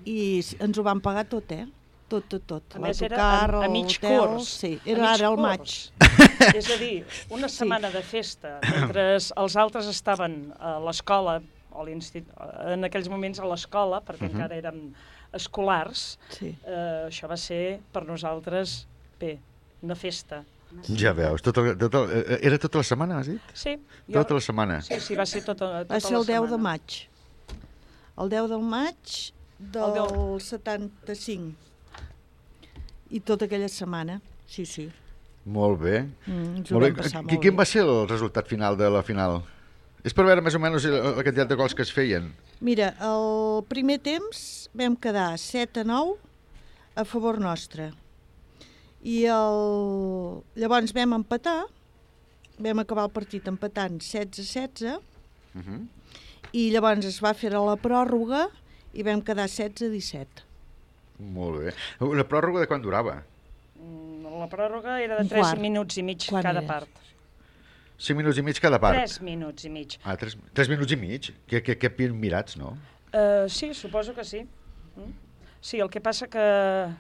i ens ho van pagar tot, eh? Tot, tot, tot. A més, era a, a mig l'hotel, curs. Sí, era ara al maig. És a dir, una setmana de festa, mentre els altres estaven a l'escola, o en aquells moments a l'escola, perquè Mhm. encara érem escolars, Sí. eh, això va ser per nosaltres, bé, una festa. Ja veus, tot el, tot el, eh, era tota la setmana, has dit? Sí. Tota la setmana. Sí, sí, va ser tota, tota Va ser la el 10 de maig. El 10 del maig del El 75. I tota aquella setmana, sí, sí. Molt bé. Mm, molt passar Qui- molt Quin bé. va ser el resultat final de la final? És per veure més o menys la la quantitat de gols que es feien. Mira, el primer temps vam quedar 7 a 9 a favor nostre. I el... llavors vam empatar, vam acabar el partit empatant 16 a 16, Uh -huh. i llavors es va fer a la pròrroga i vam quedar 16 a 17. Molt bé. La pròrroga de quan durava? Mm, La pròrroga era de Un 3 quart. minuts i mig Quan cada era? part. 5 minuts i mig cada part? 3 minuts i mig. Ah, 3, 3 minuts i mig? Que, que, que mirats, no? Uh, sí, suposo que sí. Mm? Sí, el que passa que,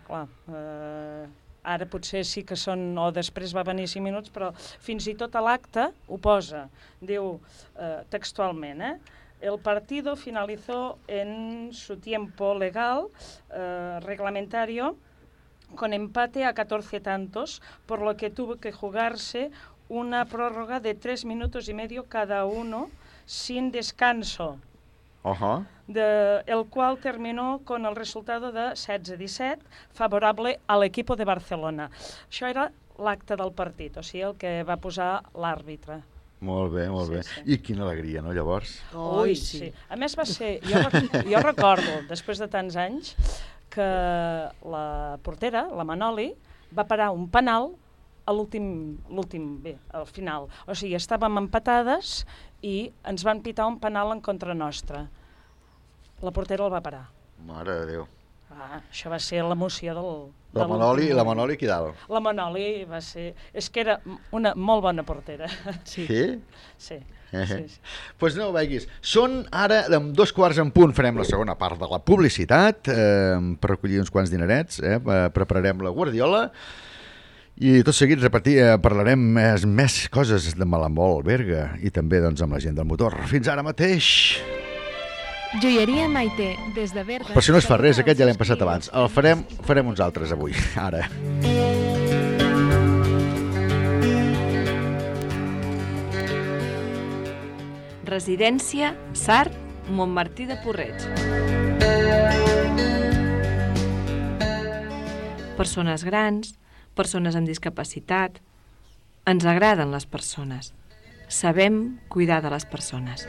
clar, uh, ara potser sí que són, o després va venir 5 minuts, però fins i tot a l'acte ho posa. Diu uh, textualment, eh? El partido finalizó en su tiempo legal, eh, reglamentario, con empate a 14 tantos, por lo que tuvo que jugarse una prórroga de 3 minutos y medio cada uno sin descanso. Ajá. De, el cual terminó con el resultado de 16-17 favorable al equipo de Barcelona. Això era l'acte del partit, o sigui, el que va posar l'àrbitre. Molt bé, molt Sí, bé. sí. I quina alegria, no, llavors? Ui, sí. A més va ser, jo, jo recordo, després de tants anys, que la portera, la Manoli, va parar un penal a l'últim, l'últim, bé, al final. O sigui, estàvem empatades i ens van pitar un penal en contra nostra. La portera el va parar. Mare de Déu. Ah, això va ser l'emoció del... La Manoli, la. Manoli aquí dalt. La Manoli va ser... És que era una molt bona portera. Sí? Sí. Eh sí, sí. pues no ho veguis. Són ara, amb dos quarts en punt, farem la segona part de la publicitat, eh, per recollir uns quants dinerets, eh, eh, prepararem la guardiola, i tot seguit repetir, eh, parlarem més, més coses de Malambol, Berga, i també doncs, amb la gent del motor. Fins ara mateix! Joieria Maite, des de Berga. Per si no es fa res, aquest ja l'hem passat abans. El farem, farem uns altres avui, ara. Residència Sart, Montmartí de Porreig. Persones grans, persones amb discapacitat. Ens agraden les persones. Sabem cuidar de les persones.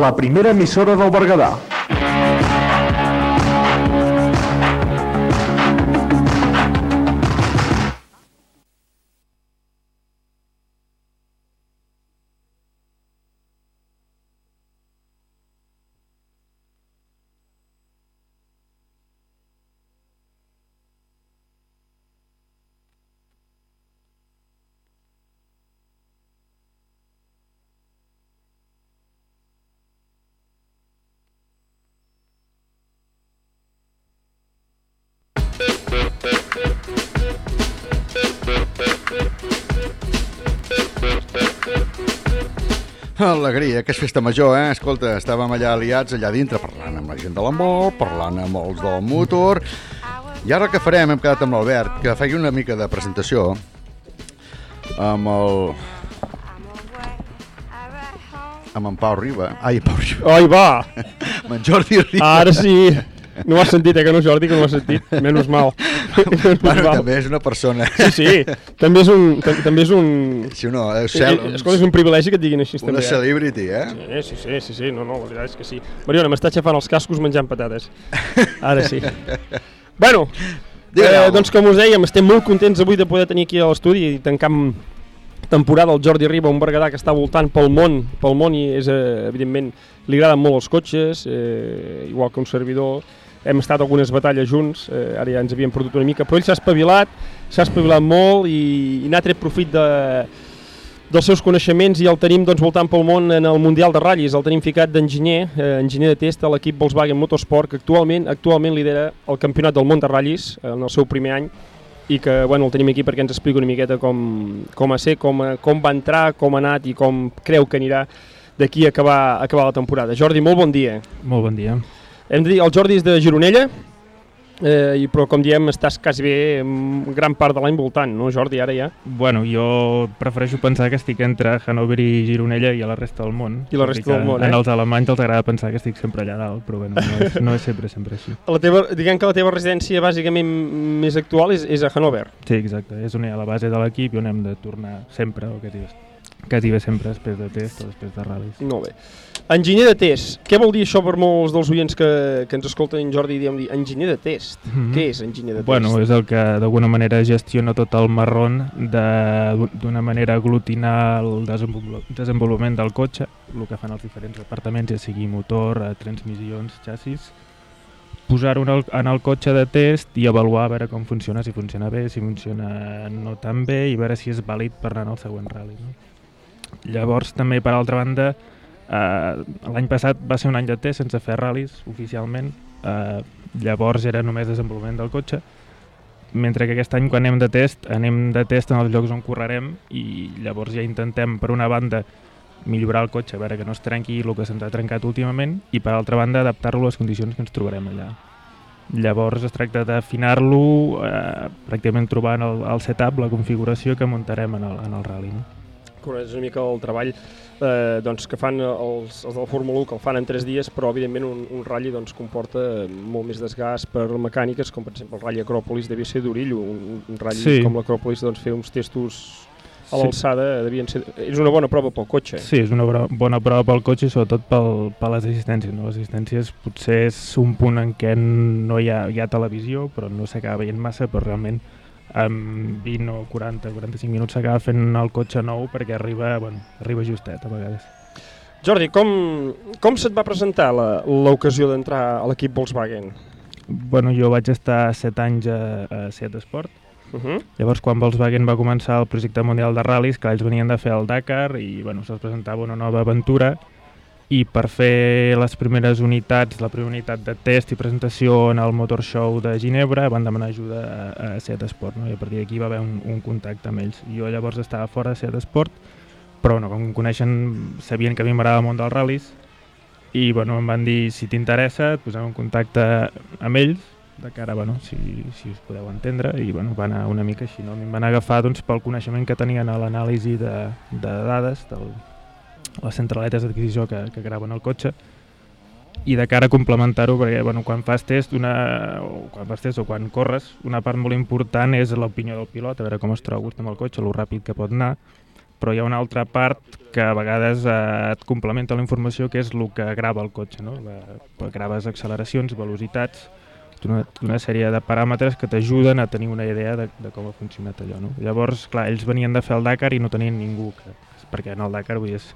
La primera emissora del Berguedà. Alegria, que és festa major, eh? Escolta, estàvem allà aliats, allà dintre, parlant amb la gent de l'embol, parlant amb els del motor... I ara que farem, hem quedat amb l'Albert, que faci una mica de presentació amb el... amb en Pau Riba. Ai, Pau Riba. Ai, va! amb en Jordi Riba. Ara sí! No ho has sentit, eh, que no, Jordi, que no ho has sentit. Menys mal. Bueno, també és una persona. Sí, sí. També és un... tam- També és un... Sí no? Eh, Eh, eh, Escolta, és un privilegi que et diguin així Una també. eh? celebrity, eh? Sí, sí, sí, sí, sí, no, no, la veritat és que sí. Mariona, m'està aixafant els cascos menjant patates. Ara sí. bueno, eh, doncs com us dèiem, estem molt contents avui de poder tenir aquí a l'estudi i tancar amb temporada el Jordi Riba, un berguedà que està voltant pel món, pel món i és, eh, evidentment, li agraden molt els cotxes, eh, igual que un servidor, hem estat algunes batalles junts, eh, ara ja ens havíem perdut una mica, però ell s'ha espavilat, s'ha espavilat molt i, i n'ha tret profit de, dels seus coneixements i el tenim doncs, voltant pel món en el Mundial de Ratllis. El tenim ficat d'enginyer, eh, enginyer de test a l'equip Volkswagen Motorsport, que actualment actualment lidera el campionat del món de ratllis eh, en el seu primer any i que bueno, el tenim aquí perquè ens explica una miqueta com, com a ser, com, a, com va entrar, com ha anat i com creu que anirà d'aquí a acabar, acabar la temporada. Jordi, molt bon dia. Molt bon dia. Hem de dir, el Jordi és de Gironella, eh, i, però com diem estàs quasi bé mm, gran part de l'any voltant, no Jordi, ara ja? Bueno, jo prefereixo pensar que estic entre Hannover i Gironella i a la resta del món. I la resta del món, eh? En els alemanys els agrada pensar que estic sempre allà dalt, però bueno, no és, no és sempre, sempre així. La teva, diguem que la teva residència bàsicament més actual és, és a Hannover. Sí, exacte, és on hi ha la base de l'equip i on hem de tornar sempre, o quasi, quasi bé sempre després de test o després de ral·lis. Molt bé. Enginyer de test. Què vol dir això per molts dels oients que, que ens escolten, Jordi, diem dir enginyer de test? Mhm. Què és enginyer de test? Bueno, és el que d'alguna manera gestiona tot el marron de- d'una manera aglutinar el desenvolu- desenvolupament del cotxe, el que fan els diferents departaments, ja sigui motor, eh, transmissions, xassis, posar-ho en, el, en el cotxe de test i avaluar a veure com funciona, si funciona bé, si funciona no tan bé i veure si és vàlid per anar al següent rally. No? Llavors també per altra banda eh, l'any passat va ser un any de test sense fer ral·lis oficialment eh, llavors era només desenvolupament del cotxe mentre que aquest any quan anem de test anem de test en els llocs on correrem i llavors ja intentem per una banda millorar el cotxe, a veure que no es trenqui el que se'ns ha trencat últimament i per altra banda adaptar-lo a les condicions que ens trobarem allà. Llavors es tracta d'afinar-lo, eh, pràcticament trobant el, el setup, la configuració que muntarem en el, en el rally. No? Coneix una mica el treball eh, doncs, que fan els, els del Fórmula 1, que el fan en 3 dies, però evidentment un, un ratll doncs, comporta molt més desgast per mecàniques, com per exemple el ratll Acròpolis devia ser d'Orill, un, un ratll Sí. com l'Acròpolis doncs, fer uns testos a Sí. l'alçada devien ser... És una bona prova pel cotxe. Sí, és una bona prova pel cotxe i sobretot pel, per les assistències. No? Les assistències potser és un punt en què no hi ha, hi ha televisió, però no s'acaba veient massa, però realment amb 20 o 40, 45 minuts s'acaba fent el cotxe nou perquè arriba, bueno, arriba justet a vegades. Jordi, com, com se't va presentar la- l'ocasió d'entrar a l'equip Volkswagen? Bueno, jo vaig estar 7 anys a, a Seat Sport, Uh -huh. Llavors, quan Volkswagen va començar el projecte mundial de ral·lis, que ells venien de fer el Dakar i bueno, se'ls presentava una nova aventura i per fer les primeres unitats, la primera unitat de test i presentació en el Motor Show de Ginebra, van demanar ajuda a, a Seat Sport, no? i a partir d'aquí va haver un, un contacte amb ells. Jo llavors estava fora de Seat Sport, però bueno, com coneixen, sabien que a mi m'agrada el món dels ral·lis, i bueno, em van dir si t'interessa et posem en contacte amb ells de cara, bueno, si, si us podeu entendre i bueno, va anar una mica així no? A mi em van agafar doncs, pel coneixement que tenien a l'anàlisi de, de dades de les centraletes d'adquisició que, que graven el cotxe i de cara a complementar-ho perquè bueno, quan fas test una, o quan fas test o quan corres una part molt important és l'opinió del pilot a veure com es troba amb el cotxe, el ràpid que pot anar però hi ha una altra part que a vegades eh, et complementa la informació que és el que grava el cotxe, no? La, graves acceleracions, velocitats, una, una sèrie de paràmetres que t'ajuden a tenir una idea de, de com ha funcionat allò. No? Llavors, clar, ells venien de fer el Dakar i no tenien ningú, que, perquè en el Dakar vull dir, es,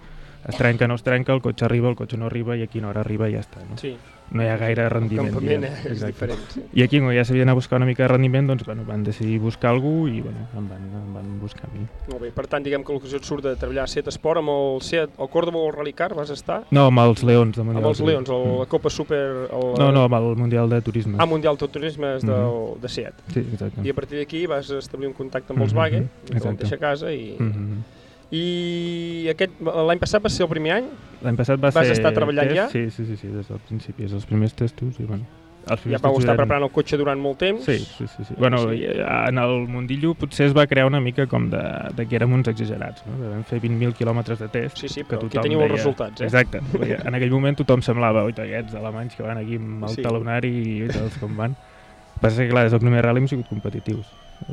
es trenca, no es trenca, el cotxe arriba, el cotxe no arriba i a quina hora arriba i ja està. No? Sí. no hi ha gaire rendiment. El campament diguem. és diferent, sí. I aquí, com ja s'havia d'anar a buscar una mica de rendiment, doncs bueno, van decidir buscar algú i bueno, em, van, em van buscar a mi. Molt bé, per tant, diguem que l'ocasió et surt de treballar a Seat Esport amb el Seat, el Córdoba o el Rally Car, vas estar? No, amb els Leons Mundial. Amb els de Leons, el, la Copa Super... El, No, no, amb el Mundial de Turisme. Ah, Mundial de Turisme és del, Mhm. de Seat. Sí, exacte. I a partir d'aquí vas establir un contacte amb Volkswagen, mm -hmm. que van exacte. deixar a casa i... Mhm. I aquest l'any passat va ser el primer any? L'any passat va Vas ser... estar treballant test, ja? Sí, sí, sí, sí, des del principi, dels primers testos i bueno... Els Ja vau estar eren- preparant el cotxe durant molt temps? Sí, sí, sí. sí. Bueno, Sí. en el mundillo potser es va crear una mica com de, de que érem uns exagerats, no? Que vam fer 20.000 quilòmetres de test. Sí, sí, que però aquí tothom teniu els deia- resultats, eh? Exacte. En aquell moment tothom semblava, oi, aquests alemanys que van aquí amb el Sí. talonari i oi, els com van. El que passa és que, clar, des del primer rally hem sigut competitius.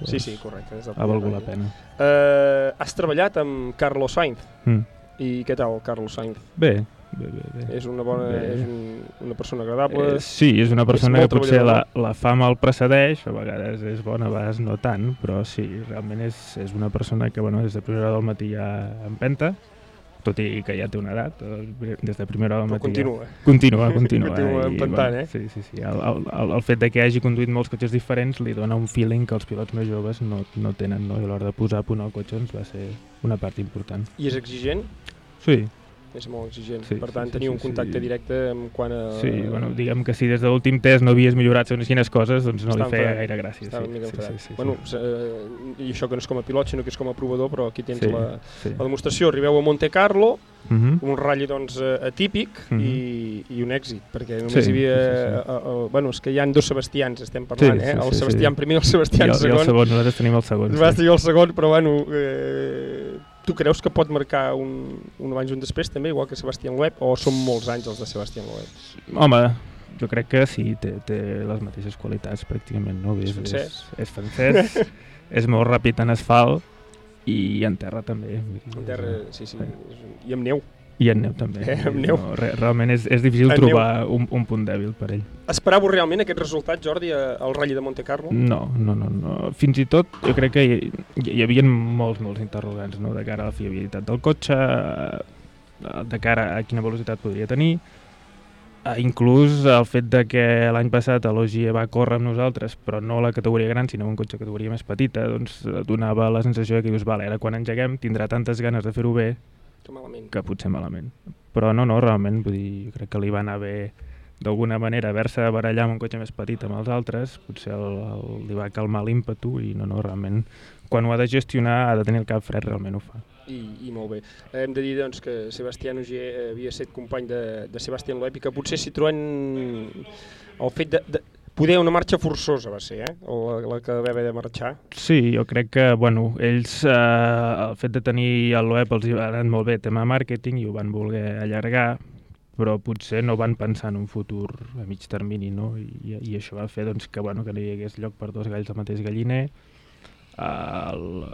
Sí, sí, correcte. Des del Ha valgut la pena. Eh, has treballat amb Carlos Sainz. Mm. I què tal, Carlos Sainz? Bé, bé, bé. bé. És una bona, Bé. és un, una persona agradable. Eh, sí, és una persona molt que potser la, la fama el precedeix, a vegades és bona, a vegades no tant, però sí, realment és, és una persona que bueno, des de primera del matí ja empenta, tot i que ja té una edat, eh, des de primera hora matí continua. Continua, continua. Continua i, empentant, eh? Sí, sí, sí. El, el, el, fet de que hagi conduït molts cotxes diferents li dona un feeling que els pilots més joves no, no tenen, no? i a l'hora de posar a punt el cotxe doncs, va ser una part important. I és exigent? Sí, És molt exigent. Sí, per tant, sí, teniu sí, un contacte sí. directe amb quan a... Sí, bueno, diguem que si des de l'últim test no havies millorat segons quines coses, doncs no Està li feia enfadat. gaire gràcia. Estava sí, una mica sí, sí, sí, bueno, eh, I això que no és com a pilot, sinó que és com a provador, però aquí tens Sí, la, sí. la demostració. Arribeu a Monte Carlo, Mhm. un ratll doncs, eh, atípic Mhm. i, i un èxit, perquè només Sí, hi havia... sí, sí, eh, eh, bueno, és que hi ha dos Sebastians, estem parlant, Sí, eh? sí, El sí, Sebastián sí. primer i el Sebastián I el, segon. I el segon, nosaltres tenim el segon. Vas sí. dir el segon, però bueno, eh, tu creus que pot marcar un, un abans i un després també, igual que Sebastián Loeb, o són molts anys els de Sebastián Loeb? Home, jo crec que sí, té, té les mateixes qualitats pràcticament. No? És és, francès. és, és francès, és molt ràpid en asfalt i en terra també. En terra, sí, sí, i amb neu. I en neu també. Eh, dir, neu. No, re, realment és, és difícil En trobar un, un punt dèbil per ell. Esperàveu realment aquest resultat, Jordi, a- al Rally de Monte Carlo? No, no, no, no. Fins i tot jo crec que hi, hi havia molts, molts interrogants no? de cara a la fiabilitat del cotxe, eh, de cara a quina velocitat podria tenir, eh, inclús el fet de que l'any passat l'Ogier va córrer amb nosaltres, però no la categoria gran, sinó un cotxe categoria més petita, doncs eh, donava la sensació de que dius, vale, ara quan engeguem tindrà tantes ganes de fer-ho bé Que malament. que potser malament. Però no, no, realment, vull dir, jo crec que li va anar bé d'alguna manera haver-se de barallar amb un cotxe més petit amb els altres, potser el, el, li va calmar l'ímpetu i no, no, realment, quan ho ha de gestionar ha de tenir el cap fred, realment ho fa. I, I molt bé. Hem de dir doncs, que Sebastián Ogier eh, havia estat company de, de Sebastián Loeb i que potser Citroën el fet de, de poder una marxa forçosa va ser, eh? la, la que va haver de marxar. Sí, jo crec que, bueno, ells, eh, el fet de tenir el web els hi va anat molt bé, tema màrqueting, i ho van voler allargar, però potser no van pensar en un futur a mig termini, no? I, i això va fer doncs, que, bueno, que no hi hagués lloc per dos galls al mateix galliner. El-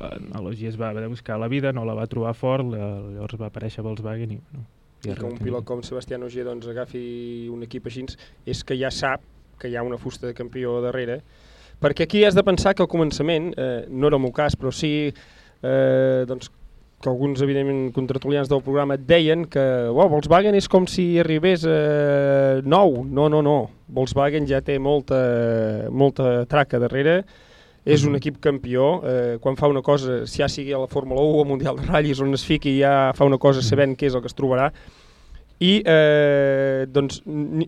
L'Ogi es va haver de buscar la vida, no la va trobar fort, la- llavors va aparèixer Volkswagen i, bueno, I que un pilot com Sebastián Ogier doncs, agafi un equip així és que ja sap que hi ha una fusta de campió darrere perquè aquí has de pensar que al començament eh, no era el meu cas però sí eh, doncs, que alguns evidentment contratulians del programa et deien que oh, Volkswagen és com si arribés eh, nou, no, no, no. Volkswagen ja té molta, molta traca darrere. És un equip campió, eh, quan fa una cosa, ja sigui a la Fórmula 1 o al Mundial de Ratllis on es fiqui ja fa una cosa sabent què és el que es trobarà I, eh, doncs, ni,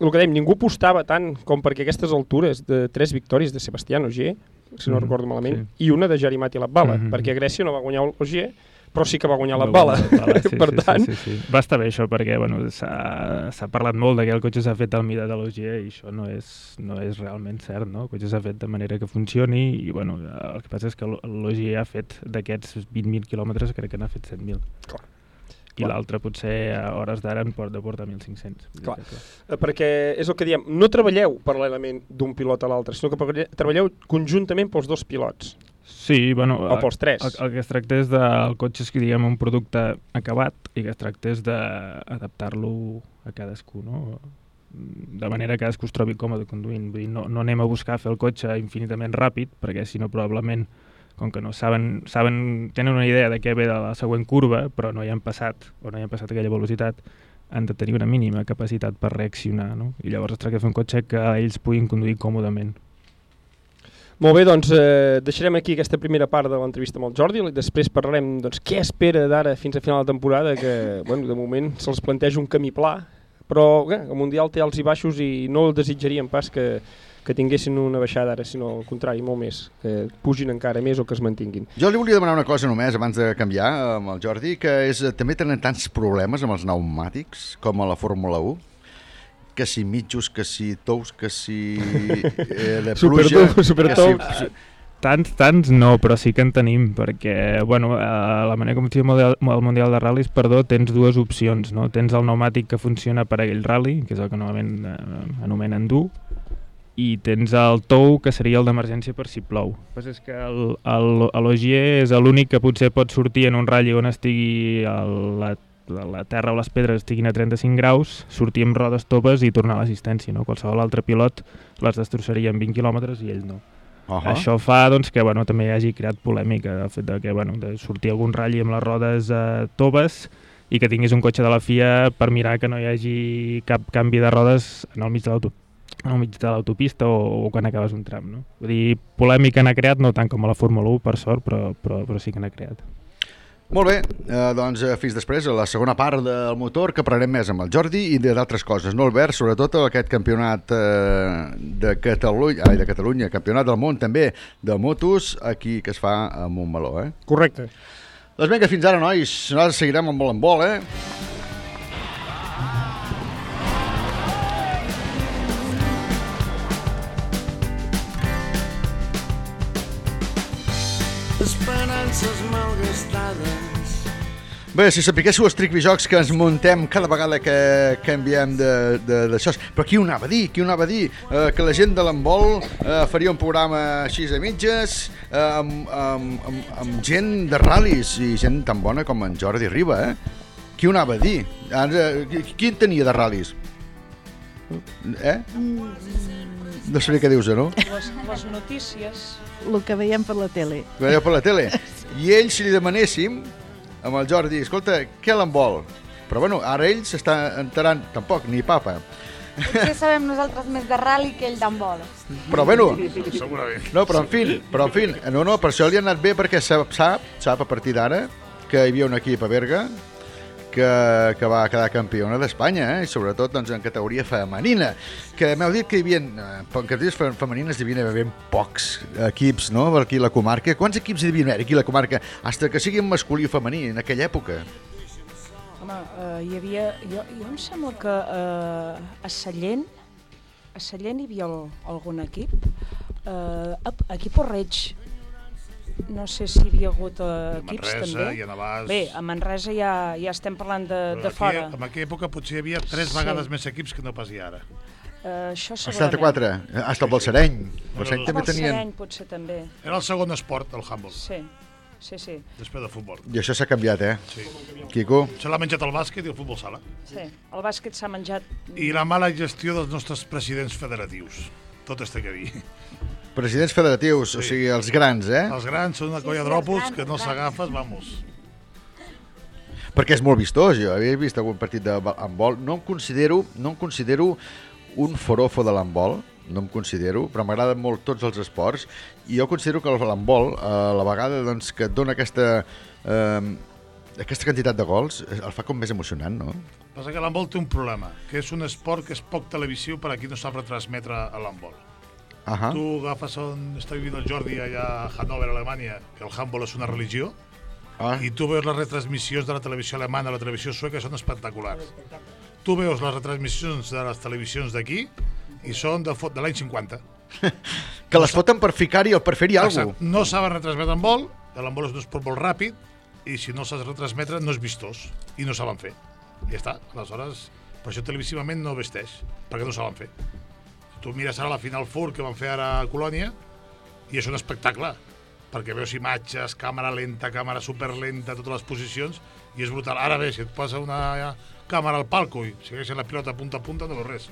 el que dèiem, ningú apostava tant com perquè aquestes altures de tres victòries de Sebastián Ogier, si no Mhm, recordo malament, sí. i una de Jarimati Latbala, Mhm. perquè Grècia no va guanyar Ogier, però sí que va guanyar Latbala. guanyar Latbala, sí, per sí, tant, Sí, sí, sí. Va estar bé això, perquè bueno, s'ha s'ha parlat molt de que el cotxe s'ha fet al mida de l'OGE i això no és, no és realment cert, no? El cotxe s'ha fet de manera que funcioni i bueno, el que passa és que l'OGE ha fet d'aquests 20.000 quilòmetres, crec que n'ha fet 100.000. Clar. I l'altre potser a hores d'ara en porta, porta 1.500. Vull dir Clar. clar. Eh, perquè és el que diem, no treballeu paral·lelament d'un pilot a l'altre, sinó que treballeu conjuntament pels dos pilots. Sí, bueno... O pels tres. El, el que es tractés del cotxe és que diguem un producte acabat i que es tractés d'adaptar-lo a cadascú, no? De manera que cadascú es trobi còmode conduint. Vull dir, no, no anem a buscar fer el cotxe infinitament ràpid, perquè si no probablement, com que no saben, saben, tenen una idea de què ve de la següent curva, però no hi han passat, o no hi han passat aquella velocitat, han de tenir una mínima capacitat per reaccionar, no? I llavors es tracta de fer un cotxe que ells puguin conduir còmodament. Molt bé, doncs eh, deixarem aquí aquesta primera part de l'entrevista amb el Jordi i després parlarem doncs, què espera d'ara fins a final de temporada, que bueno, de moment se'ls planteja un camí pla, però eh, el Mundial té alts i baixos i no desitjaríem pas que, que tinguessin una baixada ara, sinó al contrari, molt més, que pugin encara més o que es mantinguin. Jo li volia demanar una cosa només abans de canviar amb el Jordi, que és eh, també tenen tants problemes amb els pneumàtics com a la Fórmula 1 que si mitjos, que si tous, que si eh, de pluja... Supertou, supertou. si- Tants, tants no, però sí que en tenim, perquè bueno, a la manera com funciona el Mundial- de Ral·lis, perdó, tens dues opcions. No? Tens el pneumàtic que funciona per aquell rally, que és el que normalment eh, anomenen dur, i tens el tou, que seria el d'emergència per si plou. El que és que l'Ogier és l'únic que potser pot sortir en un ratll on estigui el, la, la terra o les pedres estiguin a 35 graus, sortir amb rodes toves i tornar a l'assistència. No? Qualsevol altre pilot les destrossaria en 20 quilòmetres i ell no. Uh -huh. Això fa doncs, que bueno, també hagi creat polèmica el fet de que bueno, de sortir algun ratll amb les rodes eh, toves i que tinguis un cotxe de la FIA per mirar que no hi hagi cap canvi de rodes en el mig de l'autopista el mig de l'autopista o, o quan acabes un tram. No? Vull dir, polèmica n'ha creat, no tant com a la Fórmula 1, per sort, però, però, però sí que n'ha creat. Molt bé, eh, doncs eh, fins després, a la segona part del motor, que parlarem més amb el Jordi i de d'altres coses, no Albert? Sobretot aquest campionat eh, de Catalunya, ai, de Catalunya, campionat del món també de motos, aquí que es fa a Montmeló, eh? Correcte. Doncs vinga, fins ara, nois. Nosaltres seguirem amb vol en vol, eh? Bé, si sapiguéssiu els trickbijocs que ens muntem cada vegada que canviem de- de- d'això. Però qui ho anava a dir? Qui ho anava a dir? Eh, que la gent de l'embol eh, faria un programa així a mitges eh, amb, amb, amb, amb gent de ral·lis i gent tan bona com en Jordi Riba, eh? Qui ho anava a dir? Ara, qui, qui en tenia de ral·lis? Eh? No sabia què dius, eh, no? Les, les notícies... El que veiem per la tele. que veieu per la tele. I ells, si li demanéssim, amb el Jordi, escolta, què l'envol? Però bueno, ara ell s'està enterant, tampoc, ni papa. Potser sabem nosaltres més de rally que ell d'embol. Però bueno, no, però en fi, però en fi, no, no, per això li ha anat bé perquè sap, sap, sap a partir d'ara que hi havia un equip a Berga que, que va quedar campiona d'Espanya, eh? i sobretot doncs, en categoria femenina, que m'heu dit que hi havia, eh, en categories fe- femenines hi havia ben pocs equips no? per aquí la comarca. Quants equips hi havia aquí a la comarca? Hasta que siguin masculí o femení en aquella època. Home, uh, hi havia... Jo, jo em sembla que uh, a Sallent, a Sallent hi havia el, algun equip. Uh, aquí a Porreig, no sé si hi havia hagut uh, equips Manresa també. i a Navàs. Bé, a Manresa ja, ja estem parlant de, Però de aquí, fora. En aquella època potser hi havia tres Sí. vegades més equips que no pas hi ara. Uh, això El segurament. 74, hasta el Balsareny. El Balsareny també Balsareny tenien... potser també. Era el segon esport, el handball. Sí, sí, sí. Després de futbol. I això s'ha canviat, eh? Sí. Quico? Se l'ha menjat el bàsquet i el futbol sala. sí. El bàsquet s'ha menjat... I la mala gestió dels nostres presidents federatius. Tot es té que dir. Presidents federatius, o sigui, els grans, eh? Els grans són una colla d'òpols que no s'agafes, vamos. Perquè és molt vistós, jo havia vist algun partit de ba- handbol. No em considero, no em considero un forofo de l'handbol, no em considero, però m'agraden molt tots els esports, i jo considero que el l'handbol, eh, a la vegada doncs, que et dona aquesta... Eh, aquesta quantitat de gols eh, el fa com més emocionant, no? Passa que l'handbol té un problema, que és un esport que és poc televisiu per a qui no sap retransmetre a l'handbol. Ahà. Tu agafes on està vivint el Jordi allà a Hannover, Alemanya, que el handball és una religió, ah. i tu veus les retransmissions de la televisió alemana, la televisió sueca, són espectaculars. Tu veus les retransmissions de les televisions d'aquí i són de, de l'any 50. Que les foten per ficar-hi o per fer-hi alguna Exacte. No saben retransmetre en vol, l'handbol és un esport molt ràpid, i si no saps retransmetre no és vistós, i no saben fer. I ja està. Aleshores, per això televisivament no vesteix, perquè no saben fer. Tu mires ara la final Fur que van fer ara a Colònia, i és un espectacle, perquè veus imatges, càmera lenta, càmera superlenta, totes les posicions, i és brutal. Ara bé, si et posa una càmera al palco i segueixen la pilota punta a punta, no veus res.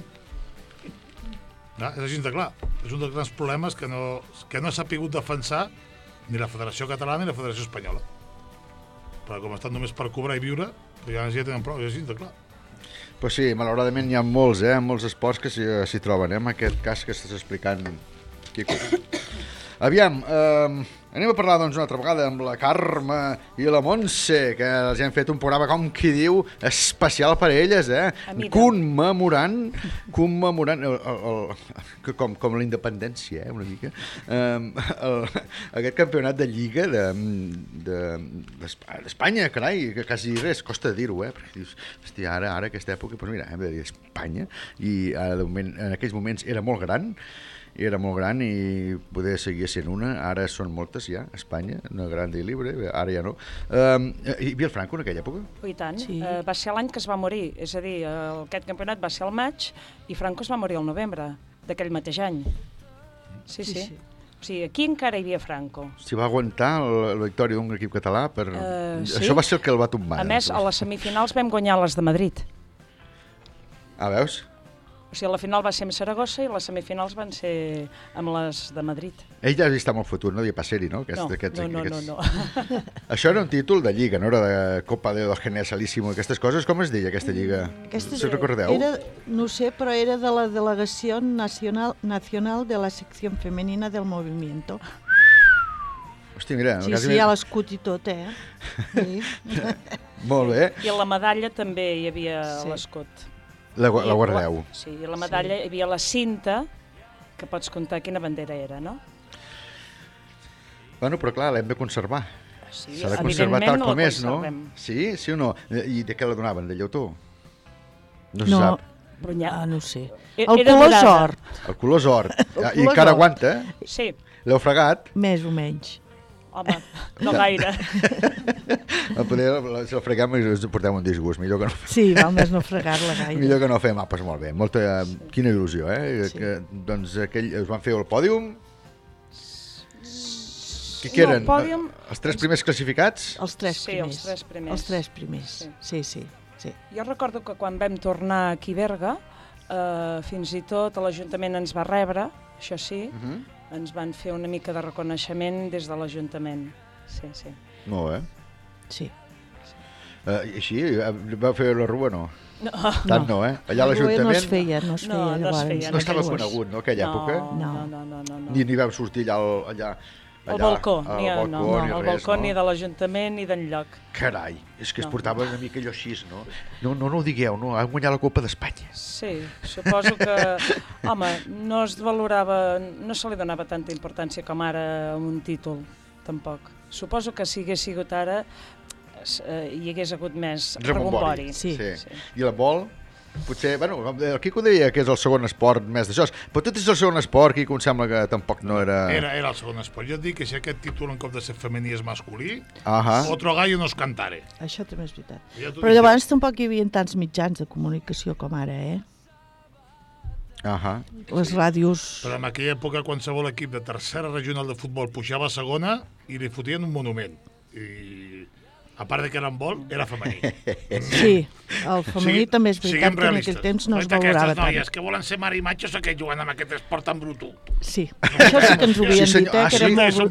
No, és així de clar. És un dels grans problemes que no, que no s'ha pogut defensar ni la Federació Catalana ni la Federació Espanyola. Però com estan només per cobrar i viure, doncs ja, ja tenen prou, és així de clar. Pues sí, malauradament hi ha molts, eh, molts esports que s'hi s'hi troben, eh, en aquest cas que estàs explicant, Quico. Aviam, eh, anem a parlar doncs una altra vegada amb la Carme i la Montse, que els hem fet un programa, com qui diu, especial per a elles, eh? A. Commemorant, commemorant, el, el, el, com, com la independència, eh, una mica, eh, el, aquest campionat de Lliga de, de, d'Espanya, carai, que quasi res, costa dir-ho, eh? Perquè dius, hòstia, ara, ara, aquesta època, doncs mira, hem de dir Espanya, i ara, de moment, en aquells moments era molt gran, era molt gran i poder seguir sent una, ara són moltes ja, a Espanya, una gran i libre, ara ja no. Um, hi havia el Franco en aquella època? I tant. Sí. Eh, va ser l'any que es va morir. És a dir, el, aquest campionat va ser al maig i Franco es va morir al novembre d'aquell mateix any. Sí, sí. Sí, sí. sí. O sigui, aquí encara hi havia Franco. S'hi va aguantar la, la victòria d'un equip català per... Eh, sí. Això va ser el que el va tombar. A més, a les semifinals vam guanyar les de Madrid. Ah, veus? O sigui, la final va ser amb Saragossa i les semifinals van ser amb les de Madrid. Ell ja està amb el futur, no devia passar-hi, no? No, no, no, no, no. Això era un títol de Lliga, no era de Copa de Generalíssimo, aquestes coses. Com es deia, aquesta Lliga? Aquesta Si recordeu? Era, no ho sé, però era de la Delegació Nacional, Nacional de la Secció Femenina del Movimiento. Hòstia, mira... Sí, quasi sí, hi ha l'escut i tot, eh? Sí. Molt bé. I a la medalla també hi havia Sí. sí. l'escut. La, la guardeu. Sí, i a la medalla sí. hi havia la cinta, que pots comptar quina bandera era, no? Bueno, però clar, l'hem de conservar. Sí, S'ha de conservar tal com la és, no? Sí, sí o no? Eh, I de què la donaven? De llautó? No se No, sap. Brunyà. Ah, no sé. E- El era color és or. El color és or. El I encara aguanta? Sí. L'heu fregat? Més o menys. Home, no gaire. A poder, si el freguem ens portem un disgust. Millor que no, Sí, val més no fregar-la gaire. millor que no fem mapes molt bé. Molta, quina il·lusió, eh? Sí. Que, doncs aquell, es van fer el pòdium. Què No, eren? pòdium- Els tres primers classificats? Els tres Sí, primers. els tres primers. Els tres primers, Sí. sí, sí. sí. Jo recordo que quan vam tornar aquí a Berga, eh, fins i tot l'Ajuntament ens va rebre, això sí, Uh -huh. Ens van fer una mica de reconeixement des de l'Ajuntament. Sí, sí. Molt bé. Sí. Uh, I així, eh, va fer la rua, no? No. Tant no, eh? Allà a l'Ajuntament... no es feia, no es feia No, no es feia, No estava conegut, no, aquella no, època? No, no, no, no. no. Ni, ni vam sortir allà, al- allà, allà Al balcó, al ni, a, balcó, no, no, ni al res, balcó no? ni de l'Ajuntament ni d'enlloc. Carai, és que es No, portava una mica allò així, no? No, no, no ho digueu, no? Ha guanyat la Copa d'Espanya. Sí, suposo que, home, no es valorava, no se li donava tanta importància com ara a un títol, tampoc. Suposo que si hagués sigut ara eh, hi hagués hagut més rebombori. sí. I el vol? Potser, bueno, el Quico deia que és el segon esport més d'això, però tot és el segon esport, Quico, em sembla que tampoc no era... Era, era el segon esport. Jo et dic que si aquest títol en cop de ser femení és masculí, Ahà. otro gallo nos cantare. Això també és veritat. Ja Però llavors tampoc hi havia tants mitjans de comunicació com ara, eh? Ahà. Les ràdios... Però en aquella època qualsevol equip de tercera regional de futbol pujava a segona i li fotien un monument. I a part de que era en vol, era femení. Sí, el femení Sigui- també és veritat que en aquell temps no es valorava Aquestes noies tant. que volen ser marimatxos o que juguen amb aquest esport tan bruto. Sí, això sí que ens ho havien Sí, dit, eh, Ah, que era sí? molt Són brut.